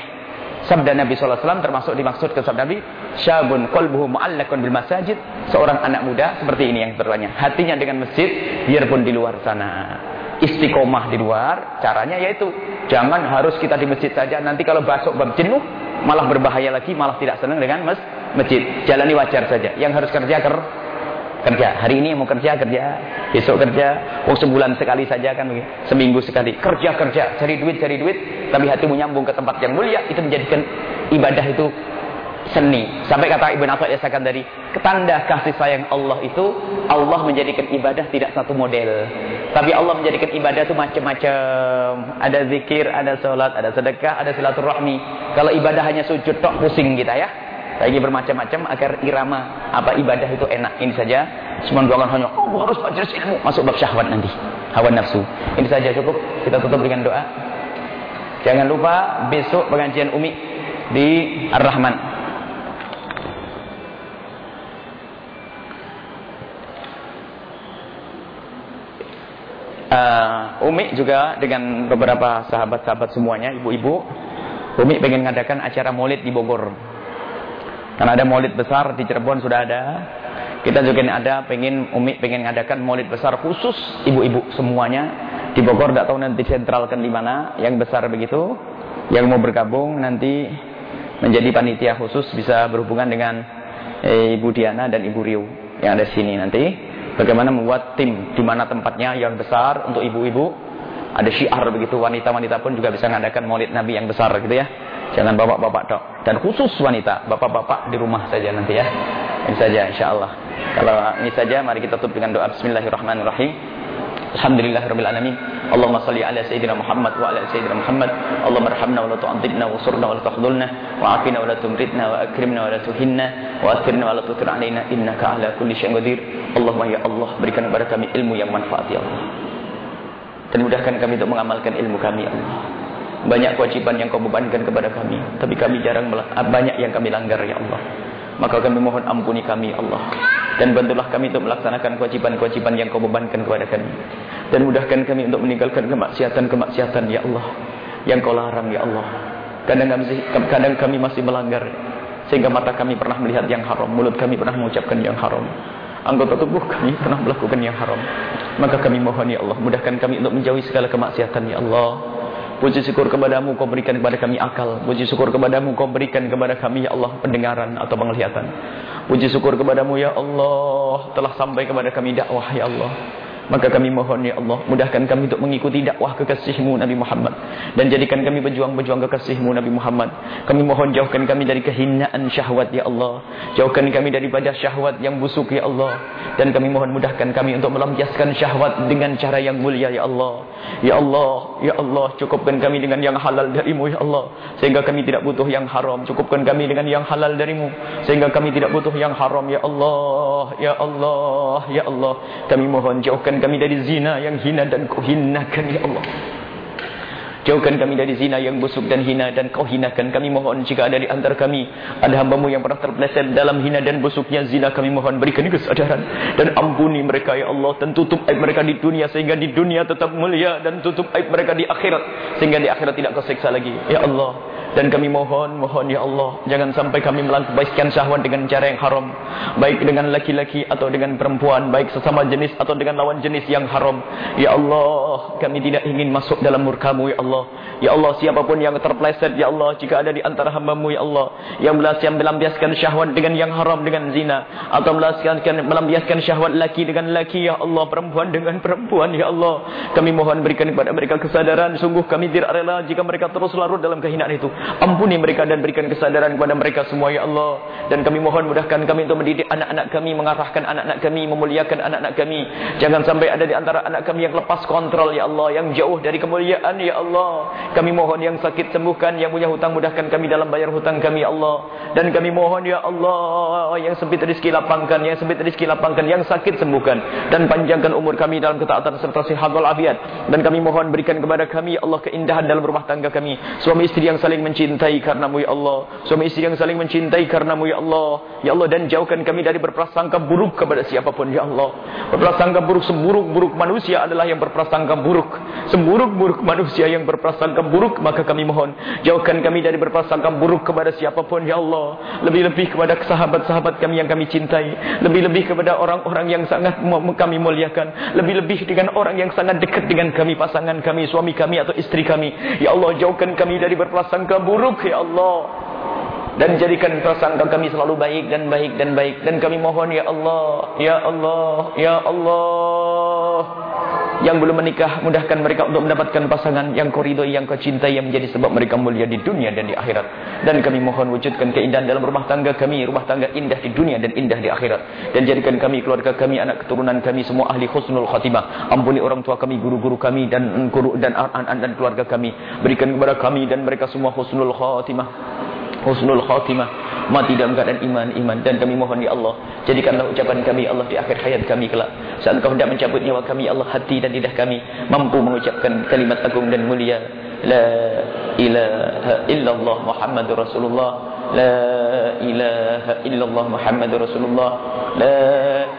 sabda Nabi SAW termasuk dimaksud ke sabda Nabi. Syabun kolbuhu mu'allakun bil masajid. Seorang anak muda seperti ini yang bertanya. Hatinya dengan masjid biarpun di luar sana istiqomah di luar caranya yaitu jangan harus kita di masjid saja nanti kalau basuk bab jenuh malah berbahaya lagi malah tidak senang dengan mas masjid jalani wajar saja yang harus kerja ker kerja hari ini mau kerja kerja besok kerja oh sebulan sekali saja kan seminggu sekali kerja kerja cari duit cari duit tapi hatimu nyambung ke tempat yang mulia itu menjadikan ibadah itu seni. Sampai kata Ibn Abbas yasakan dari ketanda kasih sayang Allah itu Allah menjadikan ibadah tidak satu model. Tapi Allah menjadikan ibadah itu macam-macam. Ada zikir, ada sholat, ada sedekah, ada silaturahmi. Kalau ibadah hanya sujud tok pusing kita ya. Ingin bermacam-macam agar irama apa ibadah itu enak. Ini saja. Cuma doakan hanya oh harus majelis ilmu masuk bab syahwat nanti. Hawa nafsu. Ini saja cukup. Kita tutup dengan doa. Jangan lupa besok pengajian Umi di Ar-Rahman. uh, Umi juga dengan beberapa sahabat-sahabat semuanya, ibu-ibu, Umi pengen ngadakan acara maulid di Bogor. Karena ada maulid besar di Cirebon sudah ada. Kita juga ada pengen Umi pengen ngadakan maulid besar khusus ibu-ibu semuanya di Bogor. Tidak tahu nanti sentralkan di mana, yang besar begitu. Yang mau bergabung nanti menjadi panitia khusus bisa berhubungan dengan eh, Ibu Diana dan Ibu Riu yang ada sini nanti. Bagaimana membuat tim di mana tempatnya yang besar untuk ibu-ibu. Ada syiar begitu wanita-wanita pun juga bisa mengadakan maulid Nabi yang besar gitu ya. Jangan bapak-bapak dok. Dan khusus wanita, bapak-bapak di rumah saja nanti ya. Ini saja insya Allah. Kalau ini saja mari kita tutup dengan doa Bismillahirrahmanirrahim. Alhamdulillahirabbil alamin. Allahumma salli ala sayyidina Muhammad wa ala sayyidina Muhammad. Allahumma arhamna wa la tu'adzibna wa surna wa la takhdhulna wa afina wa la tumritna wa akrimna wa la tuhinna wa athirna wa la tutir alaina innaka ala kulli syai'in. Allahumma ya Allah berikan kepada kami ilmu yang manfaat ya Allah. Dan mudahkan kami untuk mengamalkan ilmu kami. Allah. Banyak kewajiban yang kau bebankan kepada kami, tapi kami jarang banyak yang kami langgar ya Allah. Maka kami mohon ampuni kami ya Allah. Dan bantulah kami untuk melaksanakan kewajiban-kewajiban yang kau bebankan kepada kami. Dan mudahkan kami untuk meninggalkan kemaksiatan-kemaksiatan ya Allah yang kau larang ya Allah. Kadang kami, kadang kami masih melanggar sehingga mata kami pernah melihat yang haram mulut kami pernah mengucapkan yang haram anggota tubuh kami pernah melakukan yang haram maka kami mohon ya Allah mudahkan kami untuk menjauhi segala kemaksiatan ya Allah Puji syukur kepadamu kau berikan kepada kami akal. Puji syukur kepadamu kau berikan kepada kami ya Allah pendengaran atau penglihatan. Puji syukur kepadamu ya Allah telah sampai kepada kami dakwah ya Allah. Maka kami mohon ya Allah, mudahkan kami untuk mengikuti dakwah kekasihmu Nabi Muhammad. Dan jadikan kami berjuang-berjuang kekasihmu Nabi Muhammad. Kami mohon jauhkan kami dari kehinaan syahwat ya Allah. Jauhkan kami daripada syahwat yang busuk ya Allah. Dan kami mohon mudahkan kami untuk melampiaskan syahwat dengan cara yang mulia ya Allah. Ya Allah, ya Allah, cukupkan kami dengan yang halal darimu ya Allah. Sehingga kami tidak butuh yang haram. Cukupkan kami dengan yang halal darimu. Sehingga kami tidak butuh yang haram ya Allah. Ya Allah, ya Allah. Kami mohon jauhkan kami dari zina yang hina dan kau hinakan ya Allah. Jauhkan kami dari zina yang busuk dan hina dan kau hinakan kami mohon jika ada di antara kami ada hambamu yang pernah terpeleset dalam hina dan busuknya zina kami mohon berikan kesadaran dan ampuni mereka ya Allah dan tutup aib mereka di dunia sehingga di dunia tetap mulia dan tutup aib mereka di akhirat sehingga di akhirat tidak keseksa lagi ya Allah dan kami mohon, mohon ya Allah, jangan sampai kami melampiaskan syahwat dengan cara yang haram. Baik dengan laki-laki atau dengan perempuan, baik sesama jenis atau dengan lawan jenis yang haram. Ya Allah, kami tidak ingin masuk dalam murkamu ya Allah. Ya Allah, siapapun yang terpleset ya Allah, jika ada di antara hambamu ya Allah, yang melampiaskan syahwat dengan yang haram dengan zina atau melampiaskan syahwat laki dengan laki ya Allah, perempuan dengan perempuan ya Allah. Kami mohon berikan kepada mereka kesadaran, sungguh kami tidak rela jika mereka terus larut dalam kehinaan itu. Ampuni mereka dan berikan kesadaran kepada mereka semua ya Allah. Dan kami mohon mudahkan kami untuk mendidik anak-anak kami, mengarahkan anak-anak kami, memuliakan anak-anak kami. Jangan sampai ada di antara anak kami yang lepas kontrol ya Allah, yang jauh dari kemuliaan ya Allah. Kami mohon yang sakit sembuhkan, yang punya hutang mudahkan kami dalam bayar hutang kami ya Allah. Dan kami mohon ya Allah, yang sempit rezeki lapangkan, yang sempit rezeki lapangkan, yang sakit sembuhkan dan panjangkan umur kami dalam ketaatan serta sehat walafiat. Dan kami mohon berikan kepada kami ya Allah keindahan dalam rumah tangga kami. Suami istri yang saling mencintai karenamu ya Allah Suami istri yang saling mencintai karenamu ya Allah Ya Allah dan jauhkan kami dari berprasangka buruk kepada siapa pun ya Allah Berprasangka buruk seburuk-buruk manusia adalah yang berprasangka buruk Seburuk-buruk manusia yang berprasangka buruk Maka kami mohon Jauhkan kami dari berprasangka buruk kepada siapapun ya Allah. Lebih-lebih kepada sahabat-sahabat kami yang kami cintai. Lebih-lebih kepada orang-orang yang sangat kami muliakan. Lebih-lebih dengan orang yang sangat dekat dengan kami Pasangan kami, suami kami atau istri kami. Ya Allah jauhkan kami dari berprasangka buruk ya Allah dan jadikan prasangka kami selalu baik dan baik dan baik. Dan kami mohon ya Allah ya Allah ya Allah. Yang belum menikah mudahkan mereka untuk mendapatkan pasangan yang koridor yang kau cintai yang menjadi sebab mereka mulia di dunia dan di akhirat. Dan kami mohon wujudkan keindahan dalam rumah tangga kami. Rumah tangga indah di dunia dan indah di akhirat. Dan jadikan kami keluarga kami anak keturunan kami semua ahli husnul khatimah. Ampuni orang tua kami guru-guru kami dan guru dan anak-anak dan keluarga kami. Berikan kepada kami dan mereka semua husnul khatimah husnul khatimah. Mati dalam keadaan iman iman. Dan kami mohon ya Allah jadikanlah ucapan kami Allah di akhir hayat kami kelak. Saat engkau hendak mencabut nyawa kami Allah hati dan lidah kami mampu mengucapkan kalimat agung dan mulia la ilaha illallah muhammadur rasulullah لا إله إلا الله محمد رسول الله. لا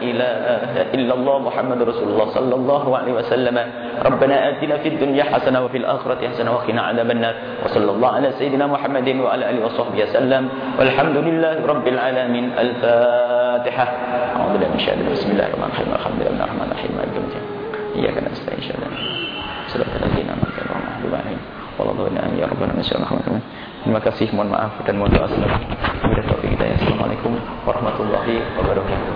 إله إلا الله محمد رسول الله صلى الله عليه وسلم. ربنا آتنا في الدنيا حسنة وفي الآخرة حسنة وقنا عذاب النار. وصلى الله على سيدنا محمد وعلى آله وصحبه وسلم. والحمد لله رب العالمين. الفاتحة. أعوذ بالله من الشيطان بسم الله الرحمن الرحيم. الحمد لله الرحمن الرحيم. إياك نستعين. صراط الذين أنعمت عليهم غير المغضوب Ya Terima kasih, mohon maaf dan mohon doa selalu. Kita ya. Assalamualaikum warahmatullahi wabarakatuh.